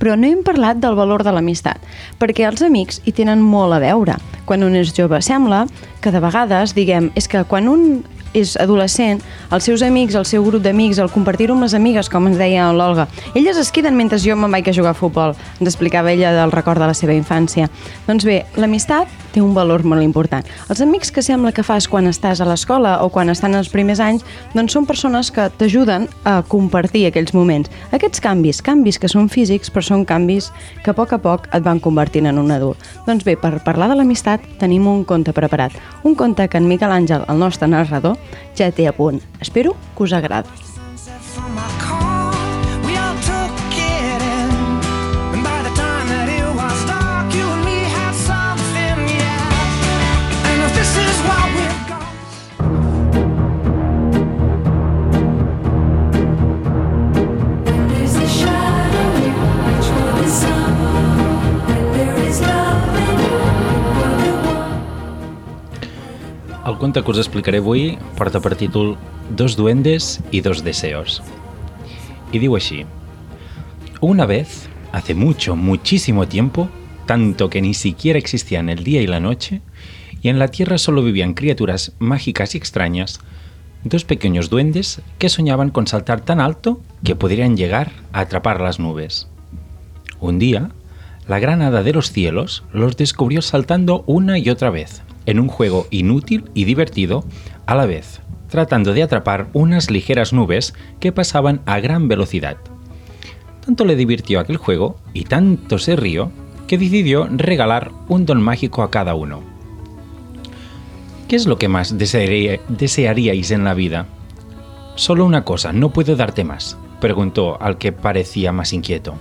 Però no hem parlat del valor de l'amistat, perquè els amics hi tenen molt a veure. Quan un és jove, sembla que de vegades, diguem, és que quan un és adolescent, els seus amics, el seu grup d'amics, el compartir-ho amb les amigues, com ens deia l'Olga, elles es queden mentre jo me'n vaig a jugar a futbol. Ens explicava ella del record de la seva infància. Doncs bé, l'amistat té un valor molt important. Els amics que sembla que fas quan estàs a l'escola o quan estan els primers anys, doncs són persones que t'ajuden a compartir aquells moments. Aquests canvis, canvis que són físics, però són canvis que a poc a poc et van convertint en un adult. Doncs bé, per parlar de l'amistat tenim un conte preparat. Un conte que en Miquel Àngel, el nostre narrador, ja té a punt. Espero que us agradi. Conte que us explicaré avui porta per títol Dos duendes y dos deseos. Y digo así. Una vez, hace mucho, muchísimo tiempo, tanto que ni siquiera existían el día y la noche, y en la tierra solo vivían criaturas mágicas y extrañas, dos pequeños duendes que soñaban con saltar tan alto que podrían llegar a atrapar las nubes. Un día, la gran hada de los cielos los descubrió saltando una y otra vez, en un juego inútil y divertido a la vez, tratando de atrapar unas ligeras nubes que pasaban a gran velocidad. Tanto le divirtió aquel juego y tanto se rió que decidió regalar un don mágico a cada uno. ¿Qué es lo que más desearía- desearíais en la vida? Solo una cosa, no puedo darte más, preguntó al que parecía más inquieto.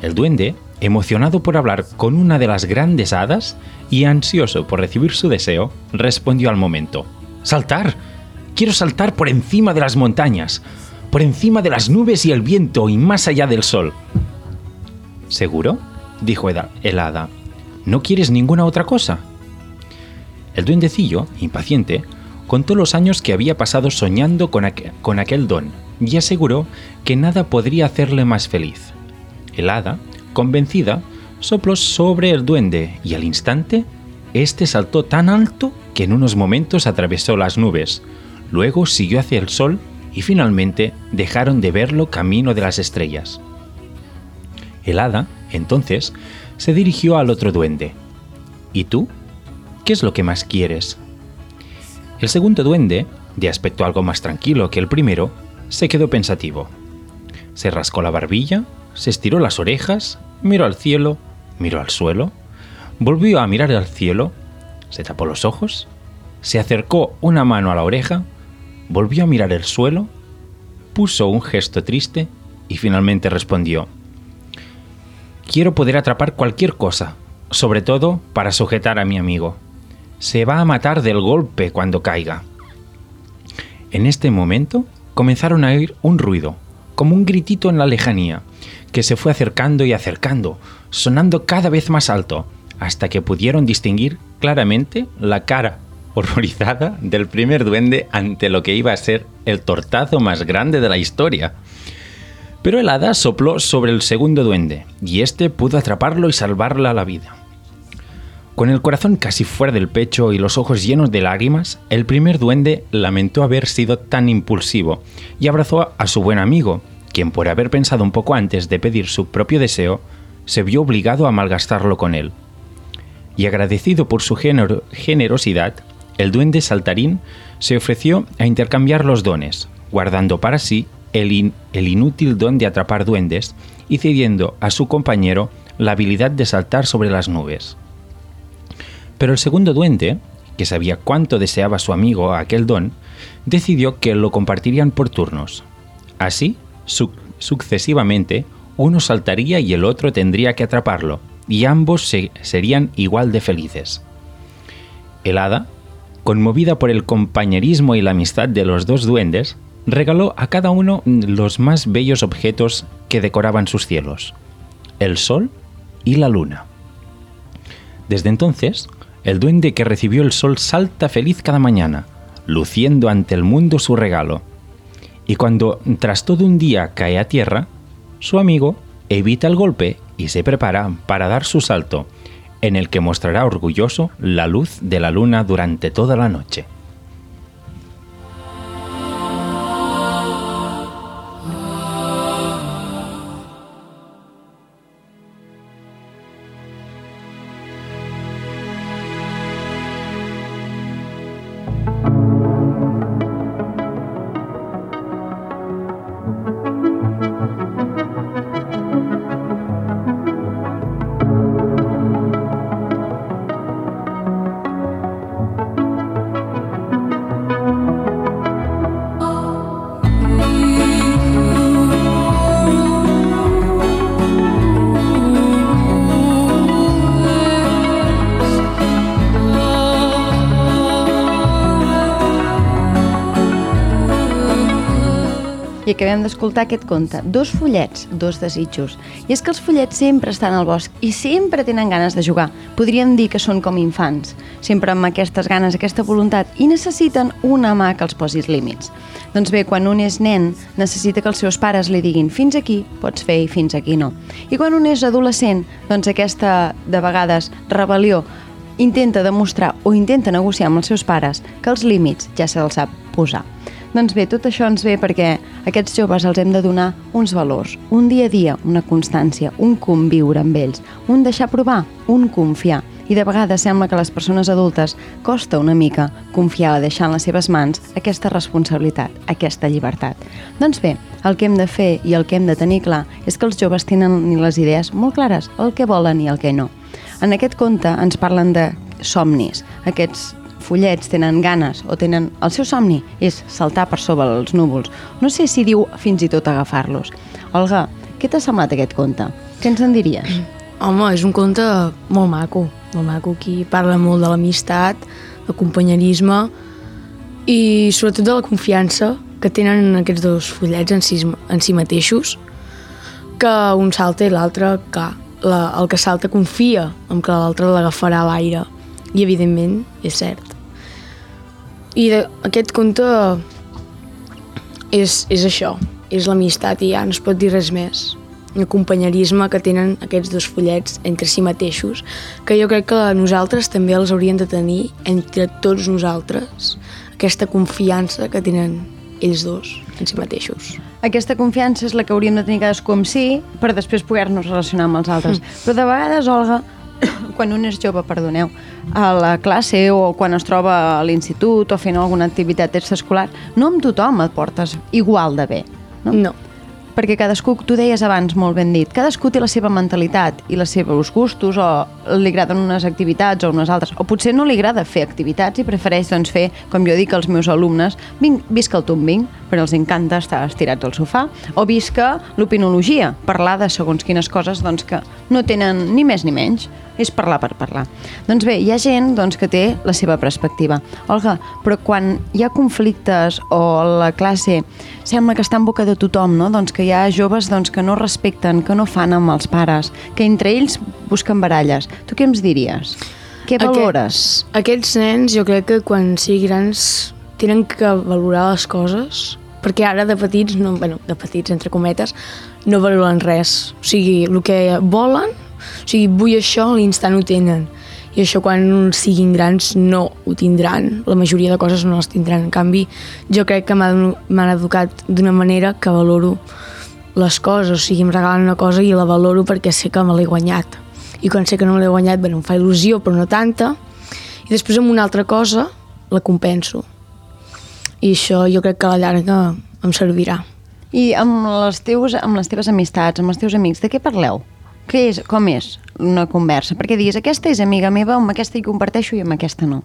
El duende, emocionado por hablar con una de las grandes hadas y ansioso por recibir su deseo, respondió al momento. ¡Saltar! Quiero saltar por encima de las montañas, por encima de las nubes y el viento y más allá del sol. ¿Seguro? dijo el hada. ¿No quieres ninguna otra cosa? El duendecillo, impaciente, contó los años que había pasado soñando con, con aquel don y aseguró que nada podría hacerle más feliz. El hada, convencida, sopló sobre el duende y al instante, éste saltó tan alto que en unos momentos atravesó las nubes, luego siguió hacia el sol y finalmente dejaron de verlo camino de las estrellas. El hada, entonces, se dirigió al otro duende. ¿Y tú? ¿Qué es lo que más quieres? El segundo duende, de aspecto algo más tranquilo que el primero, se quedó pensativo. Se rascó la barbilla, se estiró las orejas, miró al cielo, miró al suelo, volvió a mirar al cielo, se tapó los ojos, se acercó una mano a la oreja, volvió a mirar el suelo, puso un gesto triste y finalmente respondió, Quiero poder atrapar cualquier cosa, sobre todo para sujetar a mi amigo. Se va a matar del golpe cuando caiga. En este momento comenzaron a oír un ruido, como un gritito en la lejanía, que se fue acercando y acercando, sonando cada vez más alto, hasta que pudieron distinguir claramente la cara horrorizada del primer duende ante lo que iba a ser el tortazo más grande de la historia. Pero el hada sopló sobre el segundo duende, y éste pudo atraparlo y salvarla la vida. Con el corazón casi fuera del pecho y los ojos llenos de lágrimas, el primer duende lamentó haber sido tan impulsivo y abrazó a su buen amigo, quien por haber pensado un poco antes de pedir su propio deseo, se vio obligado a malgastarlo con él. Y agradecido por su genero- generosidad, el duende saltarín se ofreció a intercambiar los dones, guardando para sí el, el inútil don de atrapar duendes y cediendo a su compañero la habilidad de saltar sobre las nubes. Pero el segundo duende, que sabía cuánto deseaba su amigo aquel don, decidió que lo compartirían por turnos. Así, su- sucesivamente, uno saltaría y el otro tendría que atraparlo, y ambos se- serían igual de felices. El hada, conmovida por el compañerismo y la amistad de los dos duendes, regaló a cada uno los más bellos objetos que decoraban sus cielos, el sol y la luna. Desde entonces, el duende que recibió el sol salta feliz cada mañana, luciendo ante el mundo su regalo. Y cuando tras todo un día cae a tierra, su amigo evita el golpe y se prepara para dar su salto, en el que mostrará orgulloso la luz de la luna durante toda la noche. Acabem d'escoltar aquest conte. Dos follets, dos desitjos. I és que els follets sempre estan al bosc i sempre tenen ganes de jugar. Podríem dir que són com infants, sempre amb aquestes ganes, aquesta voluntat, i necessiten una mà que els posi els límits. Doncs bé, quan un és nen, necessita que els seus pares li diguin fins aquí pots fer i fins aquí no. I quan un és adolescent, doncs aquesta, de vegades, rebel·lió intenta demostrar o intenta negociar amb els seus pares que els límits ja se'ls sap posar. Doncs bé, tot això ens ve perquè aquests joves els hem de donar uns valors, un dia a dia, una constància, un conviure amb ells, un deixar provar, un confiar. I de vegades sembla que a les persones adultes costa una mica confiar o deixar en les seves mans aquesta responsabilitat, aquesta llibertat. Doncs bé, el que hem de fer i el que hem de tenir clar és que els joves tenen les idees molt clares, el que volen i el que no. En aquest conte ens parlen de somnis. Aquests follets tenen ganes o tenen... El seu somni és saltar per sobre els núvols. No sé si diu fins i tot agafar-los. Olga, què t'ha semblat aquest conte? Què ens en diries? Home, és un conte molt maco, molt maco, aquí parla molt de l'amistat, del companyerisme i sobretot de la confiança que tenen aquests dos follets en si, en si mateixos, que un salta i l'altre, que la, el que salta confia en que l'altre l'agafarà a l'aire. I, evidentment, és cert. I de, aquest conte és, és això, és l'amistat i ja no es pot dir res més. El companyerisme que tenen aquests dos follets entre si mateixos, que jo crec que nosaltres també els hauríem de tenir entre tots nosaltres, aquesta confiança que tenen ells dos en si mateixos. Aquesta confiança és la que hauríem de tenir cadascú amb si per després poder-nos relacionar amb els altres. Però de vegades, Olga, quan un és jove, perdoneu, a la classe o quan es troba a l'institut o fent alguna activitat extraescolar, no amb tothom et portes igual de bé. No? No. perquè cadascú, tu deies abans molt ben dit, cadascú té la seva mentalitat i els seus gustos o li agraden unes activitats o unes altres, o potser no li agrada fer activitats i prefereix doncs, fer, com jo dic als meus alumnes, vinc, visca el tombing, però els encanta estar estirats al sofà, o visca l'opinologia, parlar de segons quines coses doncs, que no tenen ni més ni menys, és parlar per parlar. Doncs bé, hi ha gent doncs, que té la seva perspectiva. Olga, però quan hi ha conflictes o la classe sembla que està en boca de tothom, no? doncs que hi ha joves doncs, que no respecten, que no fan amb els pares, que entre ells busquen baralles. Tu què ens diries? Què valores? Aquests, aquests nens jo crec que quan siguin grans tenen que valorar les coses perquè ara de petits, no, bueno, de petits entre cometes, no valoren res. O sigui, el que volen, o sigui, vull això, l'instant ho tenen. I això quan siguin grans no ho tindran. La majoria de coses no les tindran. En canvi, jo crec que m'han educat d'una manera que valoro les coses. O sigui, em regalen una cosa i la valoro perquè sé que me l'he guanyat. I quan sé que no me l'he guanyat, bueno, em fa il·lusió, però no tanta. I després amb una altra cosa la compenso. I això jo crec que a la llarga em servirà. I amb les, teus, amb les teves amistats, amb els teus amics, de què parleu? Què és, com és una conversa? Perquè diguis, aquesta és amiga meva, amb aquesta hi comparteixo i amb aquesta no.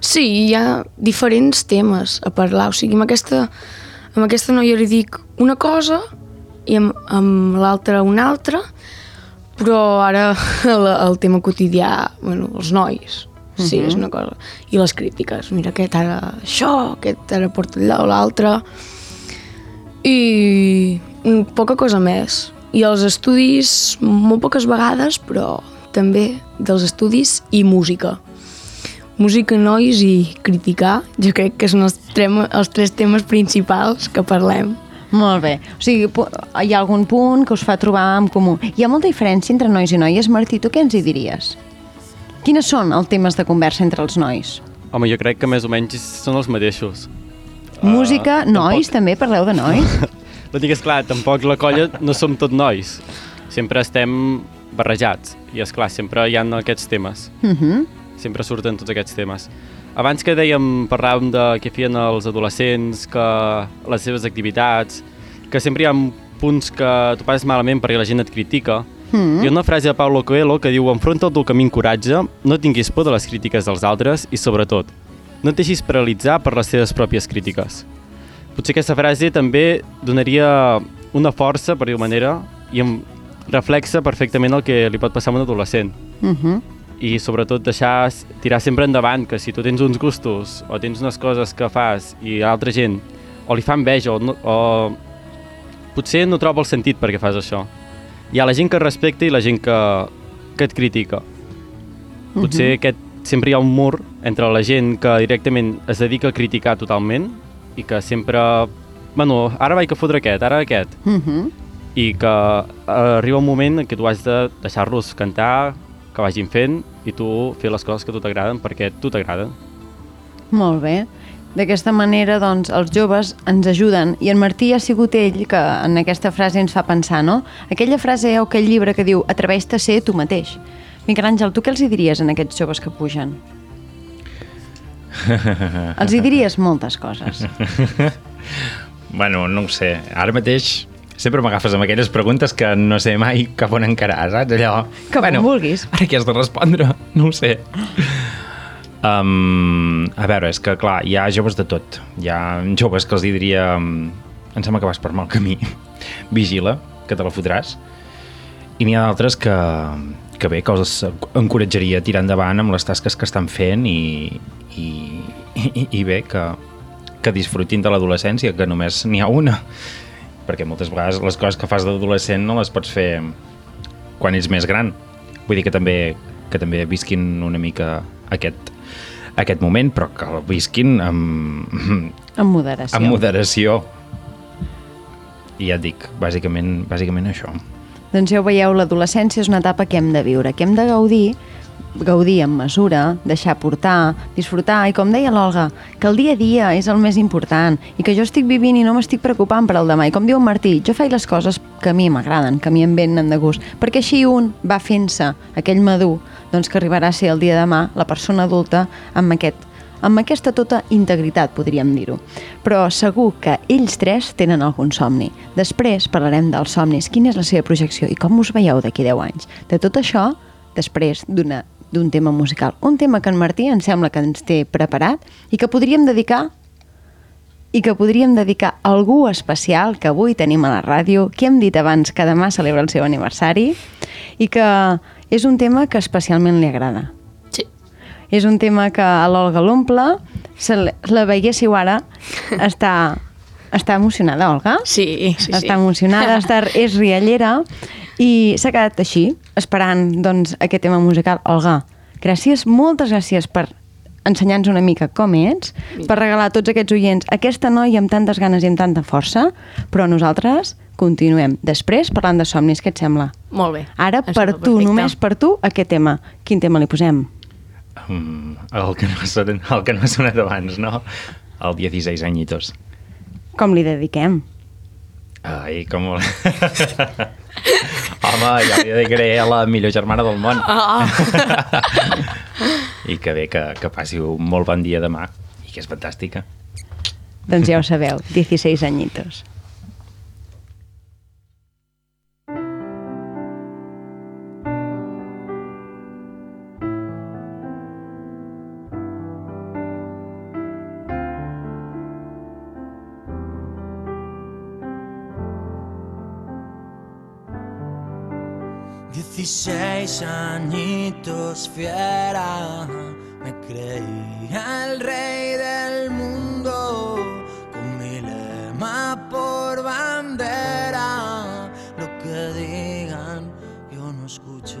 Sí, hi ha diferents temes a parlar. O sigui, amb aquesta, amb aquesta noia li dic una cosa i amb, amb l'altra una altra, però ara el, el tema quotidià, bueno, els nois, sí, Mhm. és una cosa. I les crítiques, mira, aquest ara això, aquest ara porta allò, l'altre... I poca cosa més. I els estudis, molt poques vegades, però també dels estudis i música. Música, nois i criticar, jo crec que són els, trema, els tres temes principals que parlem. Molt bé. O sigui, hi ha algun punt que us fa trobar en comú. Hi ha molta diferència entre nois i noies. Martí, tu què ens hi diries? Quines són els temes de conversa entre els nois? Home, jo crec que més o menys són els mateixos. Música, nois, també parleu de nois? No digues clar, tampoc la colla no som tot nois. Sempre estem barrejats. I, és clar sempre hi ha aquests temes. Uh -huh. Sempre surten tots aquests temes. Abans que dèiem, parlàvem de què feien els adolescents, que les seves activitats, que sempre hi ha punts que tu passes malament perquè la gent et critica. Mm. Hi ha una frase de Paulo Coelho que diu enfronta el teu camí amb coratge, no tinguis por de les crítiques dels altres i, sobretot, no et deixis paralitzar per les teves pròpies crítiques. Potser aquesta frase també donaria una força, per dir-ho manera, i em reflexa perfectament el que li pot passar a un adolescent Uh -huh. i sobretot deixar tirar sempre endavant, que si tu tens uns gustos o tens unes coses que fas i altra gent o li fa enveja o, no, o potser no troba el sentit perquè fas això. Hi ha la gent que et respecta i la gent que, que et critica. Potser Mhm. aquest, sempre hi ha un mur entre la gent que directament es dedica a criticar totalment i que sempre... Bueno, ara vaig a fotre aquest, ara aquest Uh -huh. i que eh, arriba un moment en què tu has de deixar-los cantar, que vagin fent i tu fer les coses que a tu t'agraden perquè a tu t'agraden. Molt bé. D'aquesta manera, doncs, els joves ens ajuden i en Martí ha sigut ell que en aquesta frase ens fa pensar, no? Aquella frase o aquell llibre que diu atreveix-te a ser tu mateix. Miquel Àngel, tu què els hi diries a aquests joves que pugen? Els hi diries moltes coses. Bueno, no ho sé. Ara mateix sempre m'agafes amb aquelles preguntes que no sé mai cap on encarar, saps? Allò... Cap on vulguis. Ara què has de respondre? No ho sé. Um, a veure, és que clar, hi ha joves de tot. Hi ha joves que els diria um, em sembla que vas per mal camí. Vigila, que te la fotràs. I n'hi ha d'altres que, que bé, que els encoratjaria a tirar endavant amb les tasques que estan fent i, i, i, i bé, que, que disfrutin de l'adolescència, que només n'hi ha una. Perquè moltes vegades les coses que fas d'adolescent no les pots fer quan ets més gran. Vull dir que també, que també visquin una mica aquest, aquest moment, però que el visquin amb, Amb moderació. amb moderació. I ja et dic, bàsicament, bàsicament això. Doncs ja ho veieu, l'adolescència és una etapa que hem de viure, que hem de gaudir, gaudir amb mesura, deixar portar, disfrutar, i com deia l'Olga, que el dia a dia és el més important, i que jo estic vivint i no m'estic preocupant per al demà. I com diu Martí, jo faig les coses que a mi m'agraden, que a mi em venen de gust, perquè així un va fent-se aquell madur, doncs que arribarà a ser el dia de demà la persona adulta amb aquest amb aquesta tota integritat, podríem dir-ho. Però segur que ells tres tenen algun somni. Després parlarem dels somnis, quina és la seva projecció i com us veieu d'aquí 10 anys. De tot això, després d'una d'un tema musical. Un tema que en Martí em sembla que ens té preparat i que podríem dedicar i que podríem dedicar a algú especial que avui tenim a la ràdio, que hem dit abans que demà celebra el seu aniversari i que és un tema que especialment li agrada. Sí. És un tema que a l'Olga l'omple, se la- veiéssiu ara, està, està emocionada, Olga? Sí, sí, sí. està emocionada, està, és riallera i s'ha quedat així, esperant doncs, aquest tema musical. Olga, gràcies, moltes gràcies per ensenyar-nos una mica com ets, per regalar a tots aquests oients aquesta noia amb tantes ganes i amb tanta força, però nosaltres continuem després parlant de somnis, què et sembla? Molt bé. Ara, per tu, perfecte. només per tu, aquest tema. Quin tema li posem? Mm, el, que no ha sonat, el que no ha sonat abans, no? El 16 anyitos. Com li dediquem? Ai, com... Home, jo li dedicaré a la millor germana del món. Ah. I que bé, que, que passi un molt bon dia demà. I que és fantàstica. Doncs ja ho sabeu, 16 anyitos. Dieciséis añitos fiera, me creía el rey del mundo, con mi lema por bandera, lo que digan yo no escucho.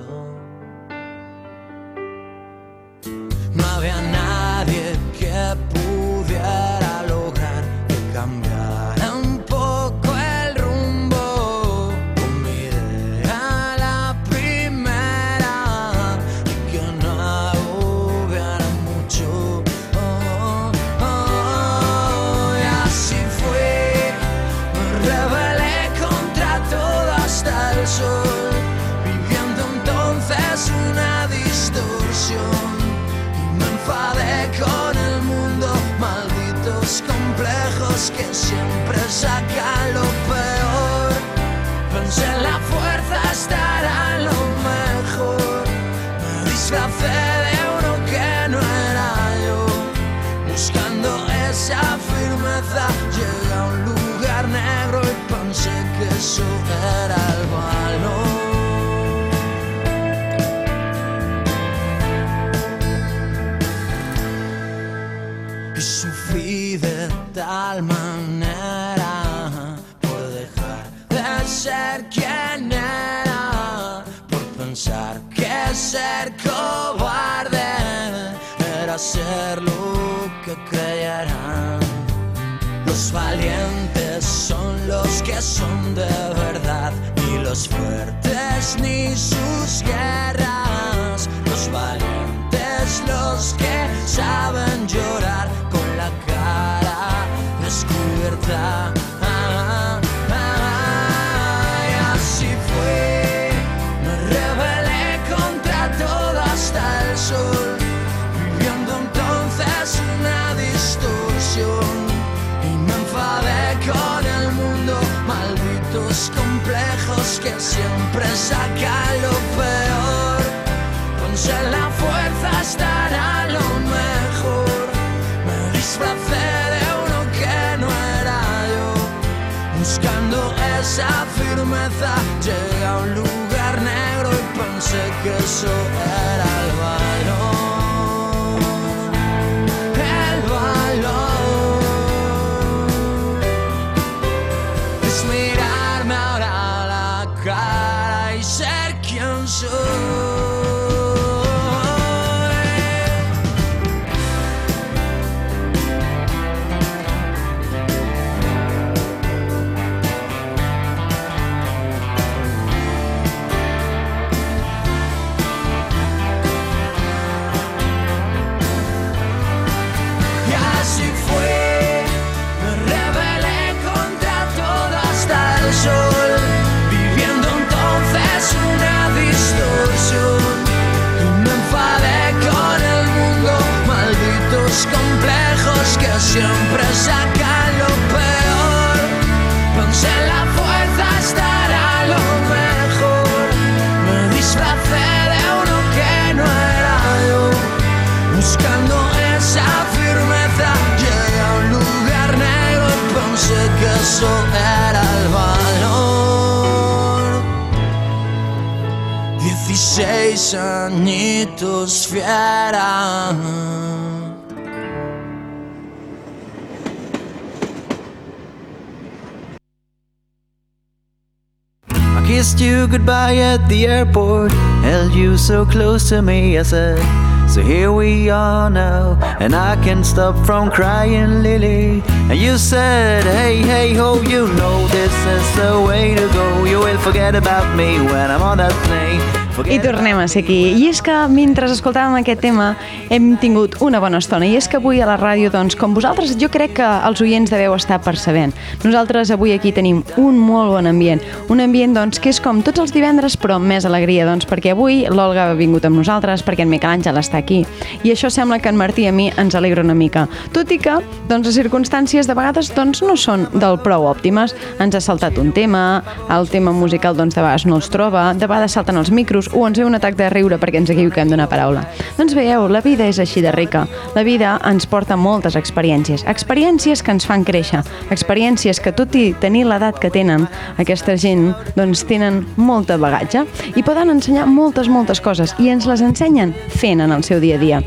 Disfracé de uno que no era yo. Buscando esa firmeza, llegué a un lugar negro y pensé que eso era valor. Y sufrí de tal manera por dejar de ser era ser lo que creyeran. Los valientes son los que son de verdad, ni los fuertes ni sus guerras. Los valientes los que saben llorar con la cara descubierta. Siempre sacan lo peor. Pensé en la fuerza estará lo mejor. Me disfracé de uno que no era yo. Buscando esa firmeza, llegué a un lugar negro y pensé que eso I kissed you goodbye at the airport, held you so close to me. I said, So here we are now, and I can't stop from crying, Lily. And you said, Hey, hey, ho, you know this is the way to go. You will forget about me when I'm on that plane. I tornem a ser aquí. I és que mentre escoltàvem aquest tema hem tingut una bona estona. I és que avui a la ràdio, doncs, com vosaltres, jo crec que els oients deveu estar percebent. Nosaltres avui aquí tenim un molt bon ambient. Un ambient, doncs, que és com tots els divendres, però amb més alegria, doncs, perquè avui l'Olga ha vingut amb nosaltres, perquè en Miquel Àngel està aquí. I això sembla que en Martí i a mi ens alegra una mica. Tot i que, doncs, les circumstàncies de vegades doncs, no són del prou òptimes. Ens ha saltat un tema, el tema musical doncs, de vegades no els troba, de vegades salten els micros o ens ve un atac de riure perquè ens equivoquem d'una paraula. Doncs veieu, la vida és així de rica. La vida ens porta moltes experiències. Experiències que ens fan créixer. Experiències que, tot i tenir l'edat que tenen, aquesta gent doncs, tenen molta bagatge i poden ensenyar moltes, moltes coses i ens les ensenyen fent en el seu dia a dia.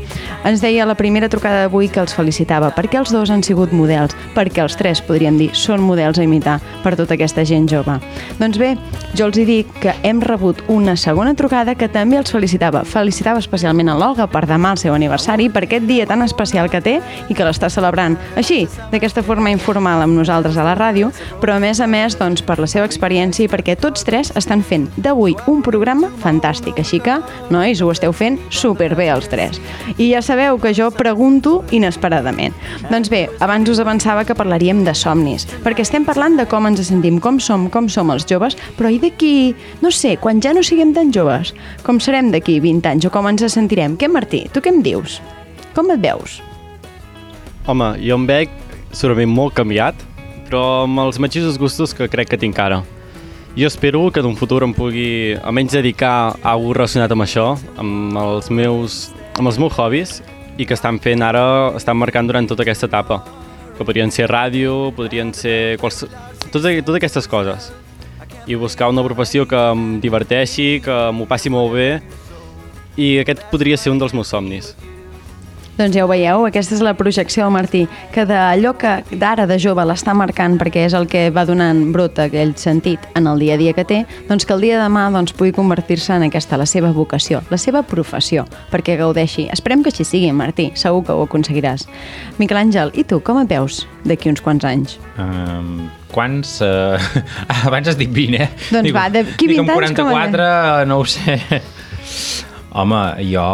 Ens deia la primera trucada d'avui que els felicitava perquè els dos han sigut models, perquè els tres, podríem dir, són models a imitar per tota aquesta gent jove. Doncs bé, jo els hi dic que hem rebut una segona trucada que també els felicitava. Felicitava especialment a l'Olga per demà el seu aniversari, per aquest dia tan especial que té i que l'està celebrant. Així, d'aquesta forma informal amb nosaltres a la ràdio, però a més a més doncs, per la seva experiència i perquè tots tres estan fent d'avui un programa fantàstic. Així que, nois, ho esteu fent superbé els tres. I ja sabeu que jo pregunto inesperadament. Doncs bé, abans us avançava que parlaríem de somnis, perquè estem parlant de com ens sentim, com som, com som els joves, però i d'aquí, no sé, quan ja no siguem tan joves, com serem d'aquí 20 anys o com ens sentirem? Què, Martí? Tu què em dius? Com et veus? Home, jo em veig segurament molt canviat, però amb els mateixos gustos que crec que tinc ara. Jo espero que en un futur em pugui almenys dedicar a alguna relacionat amb això, amb els meus, amb els meus hobbies, i que estan fent ara, estan marcant durant tota aquesta etapa. Que podrien ser ràdio, podrien ser quals... totes, totes aquestes coses. I buscar una professió que em diverteixi, que m'ho passi molt bé, i aquest podria ser un dels meus somnis. Doncs ja ho veieu, aquesta és la projecció del Martí, que d'allò que d'ara de jove l'està marcant perquè és el que va donant brot aquell sentit en el dia a dia que té, doncs que el dia de demà doncs, pugui convertir-se en aquesta la seva vocació, la seva professió, perquè gaudeixi. Esperem que així sigui, Martí, segur que ho aconseguiràs. Miquel Àngel, i tu, com et veus d'aquí uns quants anys? Um, quants... Uh... Abans has dit 20, eh? Doncs va, d'aquí dic 20 amb anys com et 44, no ho sé. Home, jo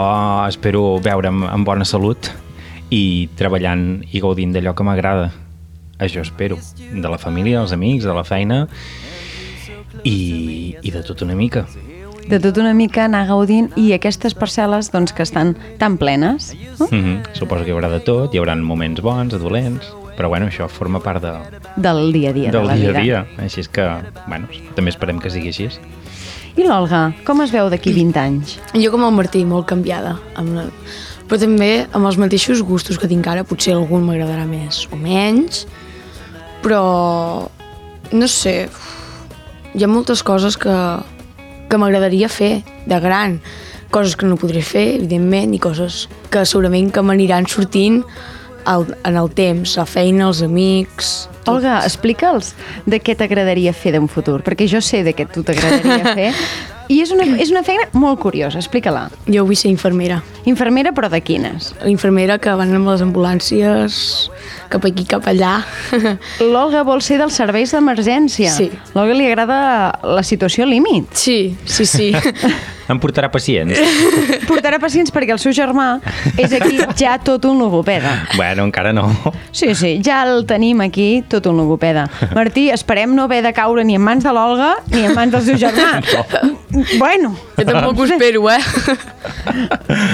espero veure'm en bona salut i treballant i gaudint d'allò que m'agrada. Això espero. De la família, dels amics, de la feina i, i de tot una mica. De tot una mica anar gaudint i aquestes parcel·les doncs, que estan tan plenes. No? Mm -hmm. Suposo que hi haurà de tot, hi haurà moments bons, de dolents, però bueno, això forma part de, Del dia a dia del de la dia vida. a dia. Així és que, bueno, també esperem que sigui així. I l'Olga, com es veu d'aquí 20 anys? Jo com el Martí, molt canviada. Amb la... Però també amb els mateixos gustos que tinc ara, potser algun m'agradarà més o menys, però no sé, hi ha moltes coses que, que m'agradaria fer de gran, coses que no podré fer, evidentment, i coses que segurament que m'aniran sortint al, en el temps, la feina, els amics... tot. Olga, explica'ls de què t'agradaria fer d'un futur, perquè jo sé de què tu t'agradaria fer, i és una, és una feina molt curiosa, explica-la. Jo vull ser infermera. Infermera, però de quines? Infermera que van amb les ambulàncies cap aquí, cap allà. L'Olga vol ser dels serveis d'emergència. Sí. L'Olga li agrada la situació límit. Sí, sí, sí. Em portarà pacients. Portarà pacients perquè el seu germà és aquí ja tot un logopeda. bueno, encara no. Sí, sí, ja el tenim aquí, tot un logopeda. Martí, esperem no haver de caure ni en mans de l'Olga ni en mans del seu germà. Bueno, Jo tampoc ho espero, eh?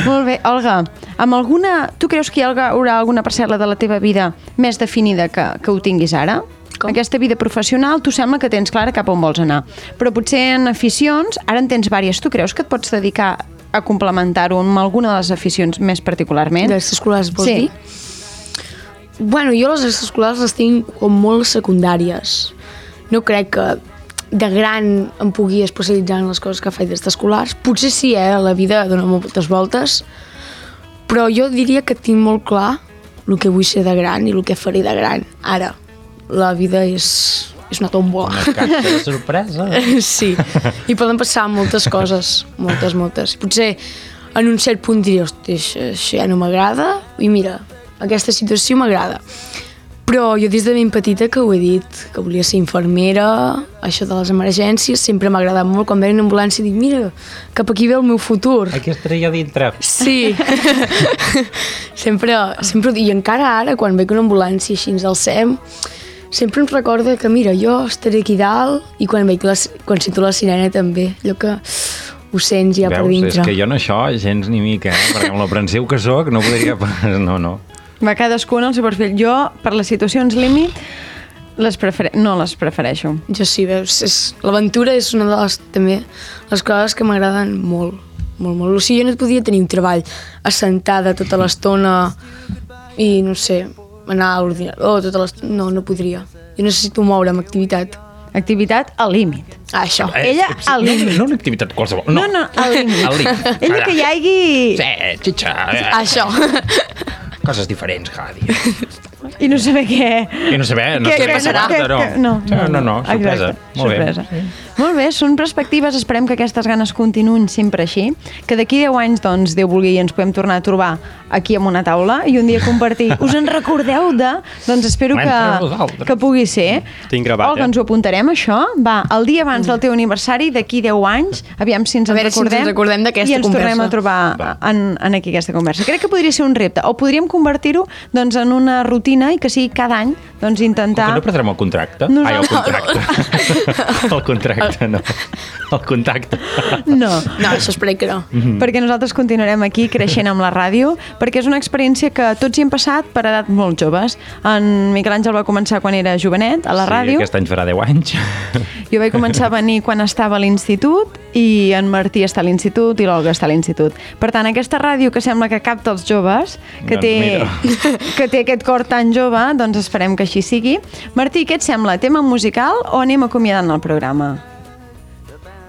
molt bé. Olga, amb alguna... Tu creus que hi haurà alguna parcel·la de la teva vida més definida que, que ho tinguis ara? Com? Aquesta vida professional, tu sembla que tens clara cap on vols anar. Però potser en aficions, ara en tens vàries. Tu creus que et pots dedicar a complementar-ho amb alguna de les aficions més particularment? Les escolars, vols Sí. dir? Bueno, jo les escolars les tinc com molt secundàries. No crec que de gran em pugui especialitzar en les coses que faig des d'escolars. Potser sí, eh? La vida dona moltes voltes, però jo diria que tinc molt clar el que vull ser de gran i el que faré de gran. Ara, la vida és, és una tombola. Una caixa de sorpresa. Sí, i poden passar moltes coses, moltes, moltes. Potser en un cert punt diré, hosti, això, això ja no m'agrada, i mira, aquesta situació m'agrada. Però jo des de ben petita que ho he dit, que volia ser infermera, això de les emergències, sempre m'ha agradat molt. Quan veia una ambulància dic, mira, cap aquí ve el meu futur. Aquí estaré jo dintre. Sí, sempre, sempre, i encara ara, quan veig una ambulància així al SEM, sempre em recorda que, mira, jo estaré aquí dalt, i quan, veig la, quan sento la sirena també, allò que ho sents ja per Veus? dintre. És que jo en això, gens ni mica, eh? perquè amb l'aprensiu que sóc no podria pas... No, no. Va cadascú en el seu perfil. Jo, per les situacions límit, les prefere... no les prefereixo. Jo sí, veus, és, l'aventura és una de les, també, les coses que m'agraden molt, molt, molt. O sigui, jo no podia tenir un treball assentada tota l'estona i, no sé, anar a l'ordinador tota l'estona. No, no podria. Jo necessito moure'm, activitat. Activitat al límit. Ah, això. Eh, Ella sí, al no, límit. no una activitat qualsevol. No, No, no, al límit. Al límit. Ella que hi hagi... Sí, xitxa. Eh, Això. coses diferents cada dia. I no saber què... I no saber, no Què- saber què passarà? no. Que- no, no, no, no, sorpresa. Exacte, Molt sorpresa. bé. Molt bé, són perspectives, esperem que aquestes ganes continuïn sempre així, que d'aquí 10 anys, doncs, Déu vulgui, ens podem tornar a trobar aquí amb una taula i un dia compartir. Us en recordeu de? Doncs espero que, nosaltres. que pugui ser. Tinc gravat, Olga, eh? ens ho apuntarem, això? Va, el dia abans del teu aniversari, d'aquí 10 anys, aviam si ens A en veure si ens en recordem. recordem I ens tornem a conversa. trobar en, en aquí aquesta conversa. Crec que podria ser un repte, o podríem convertir-ho doncs, en una rutina i que sigui cada any doncs, Que intentar... no perdrem el contracte? No, Ai, el contracte. el contracte, no. El contacte. No, No, això esperem que no. perquè nosaltres continuarem aquí creixent amb la ràdio, perquè és una experiència que tots hi hem passat per edat molt joves. En Miquel Àngel va començar quan era jovenet, a la sí, ràdio. aquest any farà 10 anys. Jo vaig començar a venir quan estava a l'institut i en Martí està a l'institut i l'Olga està a l'institut. Per tant, aquesta ràdio que sembla que capta els joves, que, Doncs té, que té aquest cor tan jove, doncs esperem que així sigui. Martí, què et sembla? Tema musical o anem acomiadant el programa?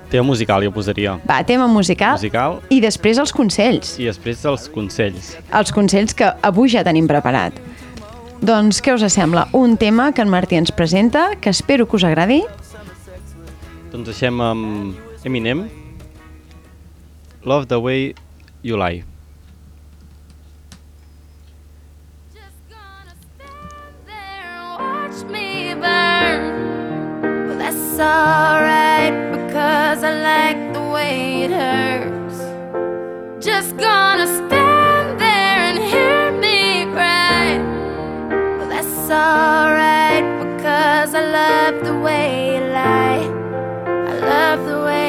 Tema musical, jo posaria. Va, tema musical. Musical. I després els consells. I després els consells. Els consells que avui ja tenim preparat. Doncs què us sembla? Un tema que en Martí ens presenta, que espero que us agradi. Doncs deixem amb Eminem. Love the way you lie. watch me burn. But that's alright because I like the way it hurts. Just gonna stand there and hear me cry. But that's alright because I love the way you lie. I love the way.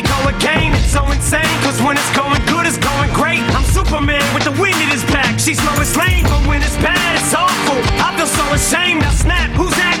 we go again. It's so insane, cause when it's going good, it's going great. I'm Superman with the wind in his back. She's Lois Lane, but when it's bad, it's awful. I feel so ashamed. I snap. Who's that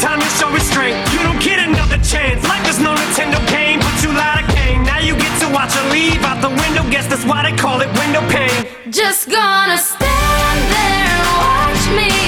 time you show restraint, you don't get another chance. Life is no Nintendo game, but you lied again. Now you get to watch her leave out the window. Guess that's why they call it window pane. Just gonna stand there and watch me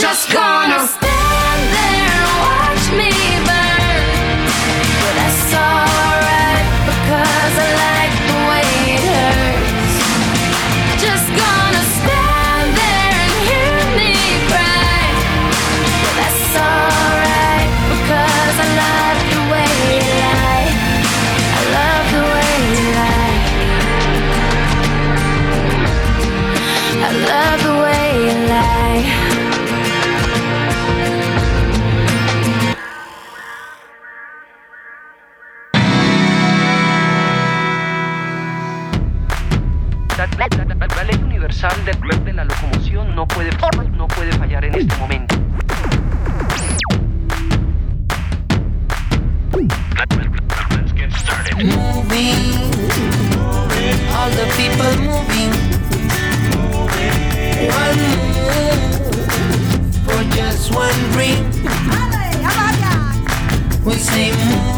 just gonna one dream. We say moving.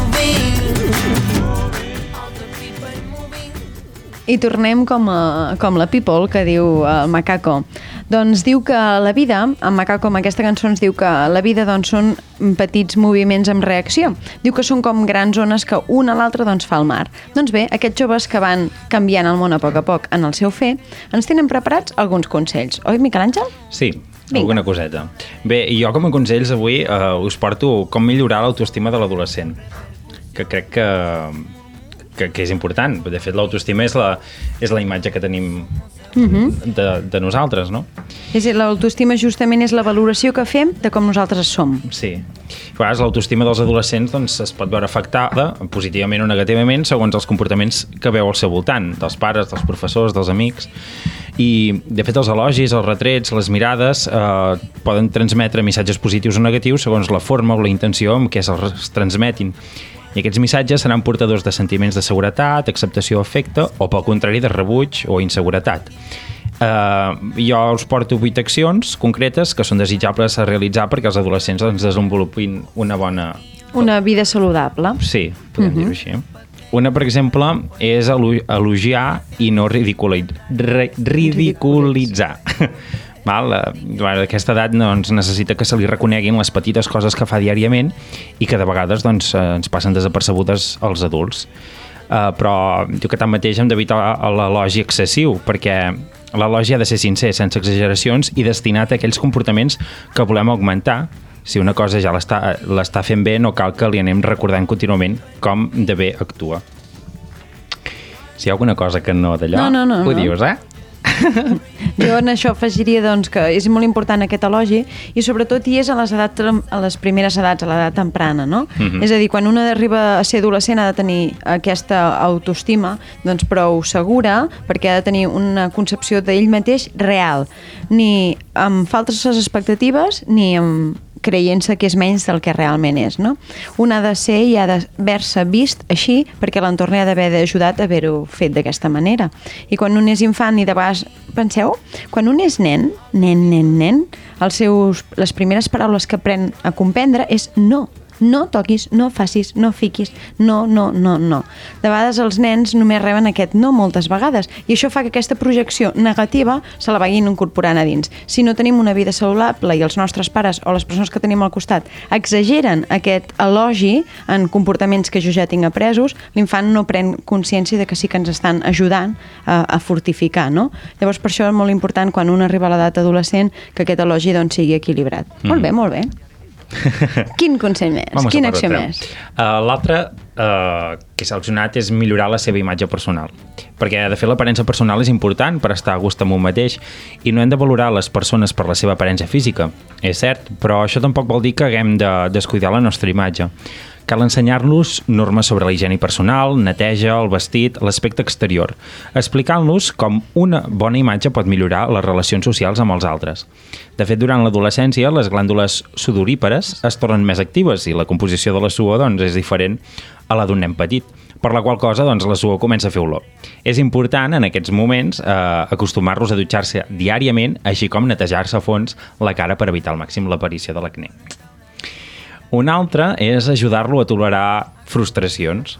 I tornem com, a, com la People, que diu el Macaco. Doncs diu que la vida, en Macaco amb aquesta cançó ens diu que la vida doncs, són petits moviments amb reacció. Diu que són com grans ones que una a l'altra doncs, fa el mar. Doncs bé, aquests joves que van canviant el món a poc a poc en el seu fer, ens tenen preparats alguns consells. Oi, Miquel Àngel? Sí, alguna coseta. Bé, jo com a consells avui eh, us porto com millorar l'autoestima de l'adolescent, que crec que, que, que és important. De fet, l'autoestima és, la, és la imatge que tenim Mhm. de, de nosaltres, no? És l'autoestima justament és la valoració que fem de com nosaltres som. Sí. A vegades l'autoestima dels adolescents doncs, es pot veure afectada, positivament o negativament, segons els comportaments que veu al seu voltant, dels pares, dels professors, dels amics. I, de fet, els elogis, els retrets, les mirades eh, poden transmetre missatges positius o negatius segons la forma o la intenció amb què se'ls transmetin. I aquests missatges seran portadors de sentiments de seguretat, acceptació o afecte, o pel contrari de rebuig o inseguretat. Uh, jo us porto 8 accions concretes que són desitjables a realitzar perquè els adolescents doncs, desenvolupin una bona... Una vida saludable. Sí, podem uh -huh. dir-ho així. Una, per exemple, és elo- elogiar i no ridiculi... re- ridiculitzar. Val? Eh, Bueno, aquesta edat doncs, necessita que se li reconeguin les petites coses que fa diàriament i que de vegades doncs, eh, ens passen desapercebudes als adults. Uh, però diu que tanmateix hem d'evitar l'elogi excessiu perquè l'elogi ha de ser sincer, sense exageracions i destinat a aquells comportaments que volem augmentar si una cosa ja l'està fent bé no cal que li anem recordant contínuament com de bé actua si hi ha alguna cosa que no d'allò No, no, no, ho no. dius, eh? Jo en això afegiria doncs, que és molt important aquest elogi i sobretot hi és a les, edats, a les primeres edats, a l'edat temprana, no? Mhm. És a dir, quan una arriba a ser adolescent ha de tenir aquesta autoestima doncs, prou segura perquè ha de tenir una concepció d'ell mateix real, ni amb falses expectatives ni amb creient-se que és menys del que realment és, no? Un ha de ser i ha d'haver-se vist així perquè l'entorn ha d'haver ajudat a haver-ho fet d'aquesta manera. I quan un és infant i de vegades, penseu, quan un és nen, nen, nen, nen, els seus, les primeres paraules que aprèn a comprendre és no. No toquis, no facis, no fiquis, no, no, no, no. De vegades els nens només reben aquest no moltes vegades i això fa que aquesta projecció negativa se la vagin incorporant a dins. Si no tenim una vida saludable i els nostres pares o les persones que tenim al costat exageren aquest elogi en comportaments que jo ja tinc apresos, l'infant no pren consciència de que sí que ens estan ajudant a, a fortificar, no? Llavors per això és molt important quan un arriba a l'edat adolescent que aquest elogi doncs, sigui equilibrat. Mm. Molt bé, molt bé. Quin consell més? Vamos Quina acció més? Uh, L'altre uh, que he seleccionat és millorar la seva imatge personal. Perquè, de fet, l'aparença personal és important per estar a gust amb un mateix i no hem de valorar les persones per la seva aparença física. És cert, però això tampoc vol dir que haguem de descuidar la nostra imatge. Cal ensenyar-los normes sobre la higiene personal, neteja, el vestit, l'aspecte exterior, explicant-los com una bona imatge pot millorar les relacions socials amb els altres. De fet, durant l'adolescència, les glàndules sudorípares es tornen més actives i la composició de la suor doncs, és diferent a la d'un nen petit, per la qual cosa doncs, la suor comença a fer olor. És important, en aquests moments, eh, acostumar-los a dutxar-se diàriament, així com netejar-se a fons la cara per evitar al màxim l'aparició de l'acné. Un altre és ajudar-lo a tolerar frustracions,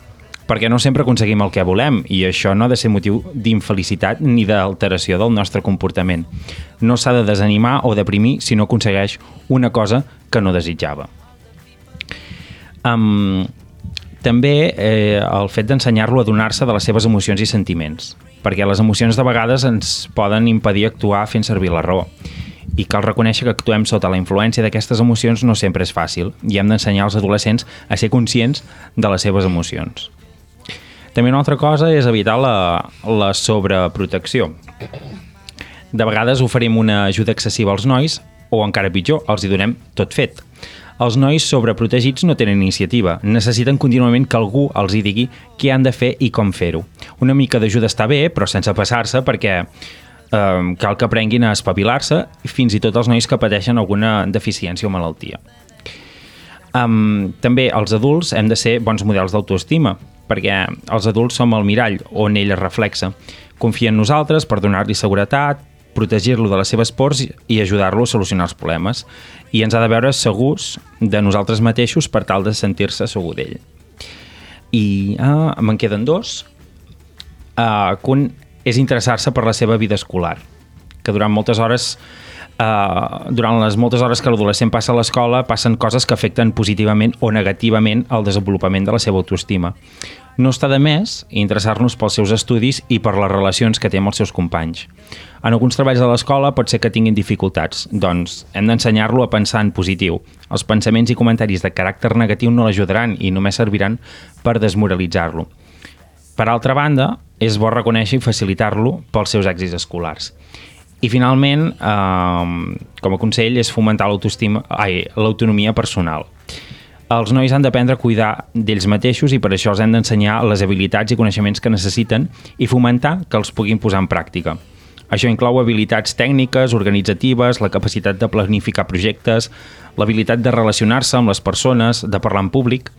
perquè no sempre aconseguim el que volem i això no ha de ser motiu d'infelicitat ni d'alteració del nostre comportament. No s'ha de desanimar o deprimir si no aconsegueix una cosa que no desitjava. Um, també eh, el fet d'ensenyar-lo a donar-se de les seves emocions i sentiments, perquè les emocions de vegades ens poden impedir actuar fent servir la raó i cal reconèixer que actuem sota la influència d'aquestes emocions no sempre és fàcil i hem d'ensenyar als adolescents a ser conscients de les seves emocions. També una altra cosa és evitar la, la sobreprotecció. De vegades oferim una ajuda excessiva als nois o encara pitjor, els hi donem tot fet. Els nois sobreprotegits no tenen iniciativa, necessiten contínuament que algú els hi digui què han de fer i com fer-ho. Una mica d'ajuda està bé, però sense passar-se perquè eh, cal que aprenguin a espavilar-se, fins i tot els nois que pateixen alguna deficiència o malaltia. Um, també els adults hem de ser bons models d'autoestima, perquè els adults som el mirall on ell es reflexa. Confia en nosaltres per donar-li seguretat, protegir-lo de les seves pors i ajudar-lo a solucionar els problemes. I ens ha de veure segurs de nosaltres mateixos per tal de sentir-se segur d'ell. I ah, me'n queden dos. Uh, que un és interessar-se per la seva vida escolar, que durant moltes hores Uh, durant les moltes hores que l'adolescent passa a l'escola passen coses que afecten positivament o negativament el desenvolupament de la seva autoestima. No està de més interessar-nos pels seus estudis i per les relacions que té amb els seus companys. En alguns treballs de l'escola pot ser que tinguin dificultats, doncs hem d'ensenyar-lo a pensar en positiu. Els pensaments i comentaris de caràcter negatiu no l'ajudaran i només serviran per desmoralitzar-lo. Per altra banda, és bo reconèixer i facilitar-lo pels seus èxits escolars. I finalment, eh, com a consell, és fomentar l'autonomia personal. Els nois han d'aprendre a cuidar d'ells mateixos i per això els hem d'ensenyar les habilitats i coneixements que necessiten i fomentar que els puguin posar en pràctica. Això inclou habilitats tècniques, organitzatives, la capacitat de planificar projectes, l'habilitat de relacionar-se amb les persones, de parlar en públic,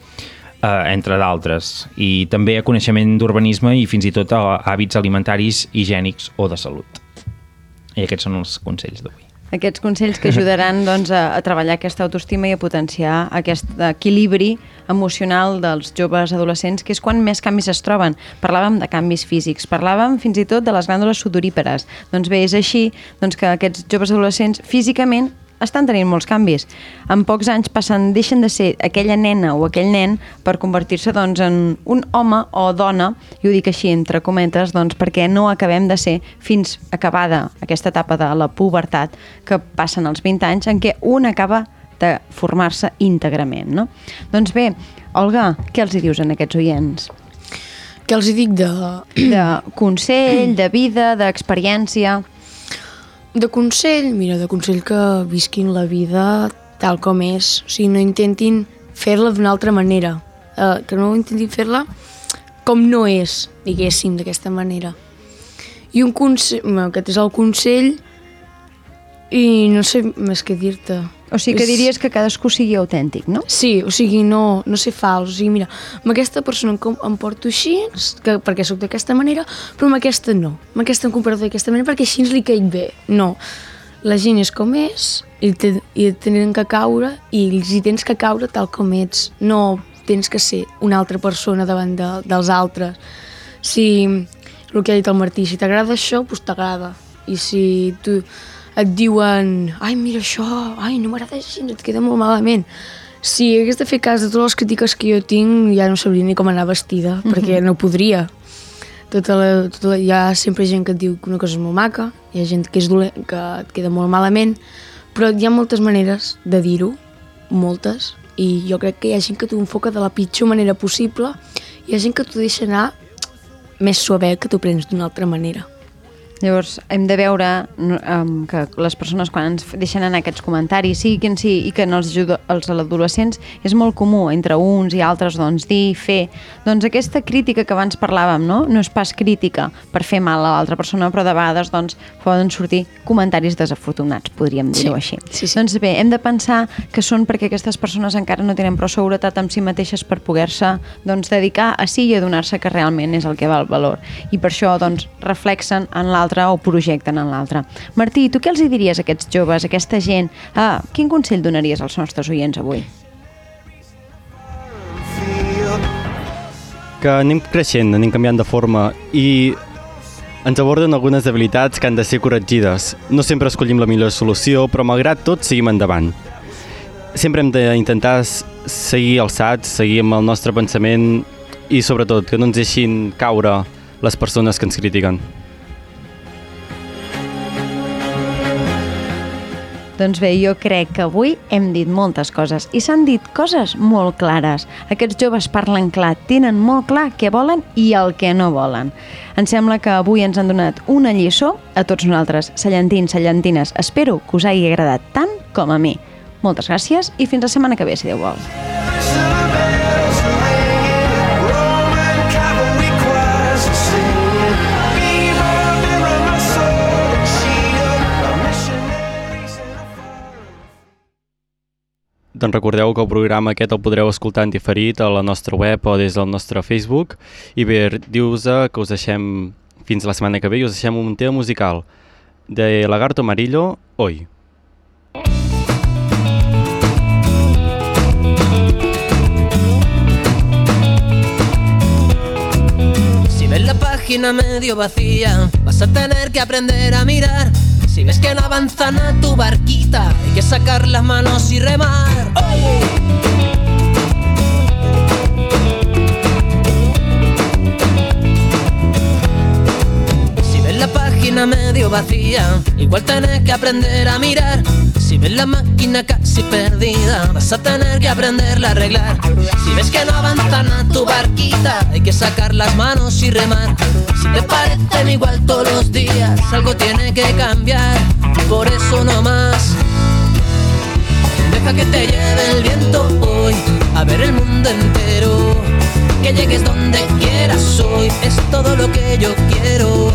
eh, entre d'altres, i també coneixement d'urbanisme i fins i tot a hàbits alimentaris, higiènics o de salut. I aquests són els consells d'avui. Aquests consells que ajudaran doncs, a, a treballar aquesta autoestima i a potenciar aquest equilibri emocional dels joves adolescents, que és quan més canvis es troben. Parlàvem de canvis físics, parlàvem fins i tot de les glàndules sudorípares. Doncs bé, és així doncs, que aquests joves adolescents físicament estan tenint molts canvis. En pocs anys passen, deixen de ser aquella nena o aquell nen per convertir-se doncs, en un home o dona, i ho dic així entre cometes, doncs, perquè no acabem de ser fins acabada aquesta etapa de la pubertat que passen els 20 anys en què un acaba de formar-se íntegrament. No? Doncs bé, Olga, què els hi dius en aquests oients? Què els hi dic de... De consell, de vida, d'experiència... De consell, mira, de consell que visquin la vida tal com és. O sigui, no intentin fer-la d'una altra manera. Uh, que no intentin fer-la com no és, diguéssim, d'aquesta manera. I un consell... Aquest és el consell i no sé més què dir-te. O sigui que diries que cadascú sigui autèntic, no? Sí, o sigui, no, no ser fals. O sigui, mira, amb aquesta persona em, em porto així, que, perquè sóc d'aquesta manera, però amb aquesta no. Amb aquesta em comporto d'aquesta manera perquè així ens li caic bé. No. La gent és com és i, te, i et tenen que caure i els hi tens que caure tal com ets. No tens que ser una altra persona davant de, dels altres. Si, el que ha dit el Martí, si t'agrada això, doncs t'agrada. I si tu et diuen ai, mira això, ai, no m'agrada així, et queda molt malament. Si hagués de fer cas de totes les crítiques que jo tinc, ja no sabria ni com anar vestida, Mhm. perquè no podria. Tota la, tota la, hi ha sempre gent que et diu que una cosa és molt maca, hi ha gent que, és dolent, que et queda molt malament, però hi ha moltes maneres de dir-ho, moltes, i jo crec que hi ha gent que t'ho enfoca de la pitjor manera possible, i hi ha gent que t'ho deixa anar més suavet que t'ho prens d'una altra manera. Llavors, hem de veure no, um, que les persones quan ens deixen anar aquests comentaris, sigui quin sigui, i que en els, els adolescents és molt comú entre uns i altres doncs, dir, fer. Doncs aquesta crítica que abans parlàvem, no? no és pas crítica per fer mal a l'altra persona, però de vegades doncs, poden sortir comentaris desafortunats, podríem dir-ho Sí, així. sí, sí. Doncs bé, hem de pensar que són perquè aquestes persones encara no tenen prou seguretat amb si mateixes per poder-se doncs, dedicar a si i adonar-se que realment és el que val valor. I per això doncs, reflexen en l'altre o projecten en l'altre. Martí, tu què els hi diries a aquests joves, a aquesta gent? Ah, quin consell donaries als nostres oients avui? que anem creixent, anem canviant de forma i ens aborden algunes habilitats que han de ser corregides. No sempre escollim la millor solució, però malgrat tot seguim endavant. Sempre hem d'intentar seguir alçats, seguir amb el nostre pensament i sobretot que no ens deixin caure les persones que ens critiquen. Doncs bé, jo crec que avui hem dit moltes coses i s'han dit coses molt clares. Aquests joves parlen clar, tenen molt clar què volen i el que no volen. Em sembla que avui ens han donat una lliçó a tots nosaltres, cellentins, cellentines. Espero que us hagi agradat tant com a mi. Moltes gràcies i fins la setmana que ve, si Déu vol. Doncs recordeu que el programa aquest el podreu escoltar en diferit a la nostra web o des del nostre Facebook. I bé, dius que us deixem fins la setmana que ve i us deixem un tema musical de Lagarto Amarillo, Hoy. Si ves la página medio vacía, vas a tener que aprender a mirar. Si ves que no avanzan a tu barquita, hay que sacar las manos y remar. Si ves la página medio vacía, igual tenés que aprender a mirar. Si ves la máquina casi perdida, vas a tener que aprenderla a arreglar. Si ves que no avanzan a tu barquita, hay que sacar las manos y remar. Si te parecen igual todos los días, algo tiene que cambiar. Por eso no más. Deja que te lleve el viento hoy a ver el mundo entero. Que llegues donde quieras hoy, es todo lo que yo quiero.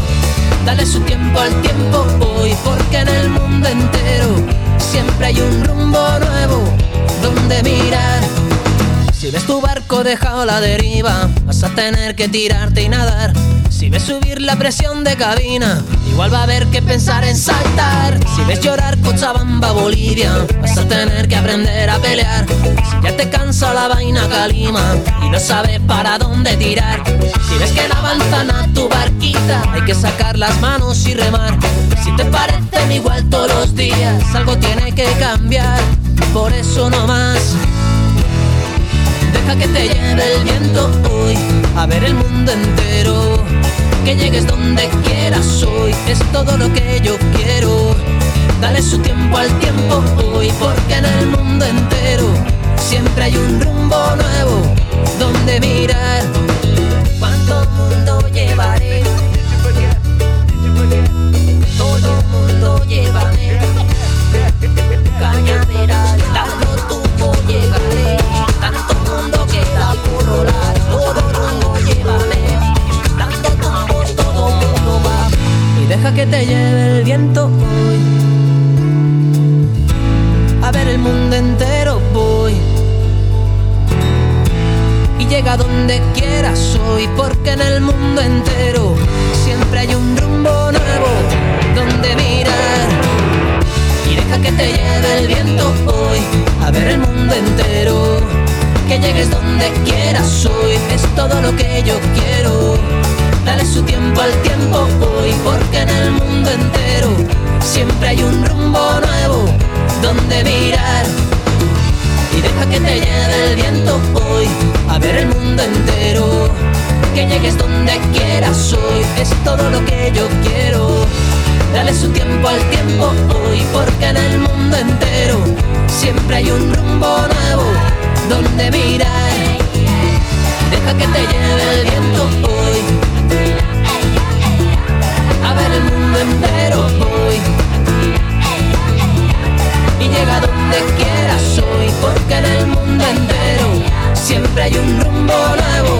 Dale su tiempo al tiempo hoy, porque en el mundo entero siempre hay un rumbo nuevo donde mirar. Si ves tu barco dejado a la deriva, vas a tener que tirarte y nadar. Si ves subir la presión de cabina, igual va a haber que pensar en saltar. Si ves llorar Cochabamba, Bolivia, vas a tener que aprender a pelear. Si ya te cansa la vaina calima y no sabes para dónde tirar. Si ves que no avanzan a tu barquita, hay que sacar las manos y remar. Si te parecen igual todos los días, algo tiene que cambiar. Por eso no más. Deja que te lleve el viento hoy a ver el mundo entero. Que llegues donde quieras hoy, es todo lo que yo quiero. Dale su tiempo al tiempo hoy, porque en el mundo entero siempre hay un rumbo nuevo donde mirar. ¿Cuánto mundo llevaré? Todo mundo llévame. Deja que te lleve el viento hoy. A ver el mundo entero voy. Y llega donde quiera soy, porque en el mundo entero siempre hay un rumbo nuevo donde mirar. Y deja que te lleve el viento hoy, a ver el mundo entero. Que llegues donde quieras soy, es todo lo que yo quiero Dale su tiempo al tiempo hoy, porque en el mundo entero siempre hay un rumbo nuevo donde mirar. Y deja que te lleve el viento hoy a ver el mundo entero. Que llegues donde quieras hoy, es todo lo que yo quiero. Dale su tiempo al tiempo hoy, porque en el mundo entero siempre hay un rumbo nuevo donde mirar. Deja que te lleve el viento hoy. Ver el mundo entero hoy. Y llega donde quieras hoy, porque en el mundo entero siempre hay un rumbo nuevo.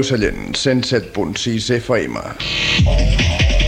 Ràdio Sallent, 107.6 FM.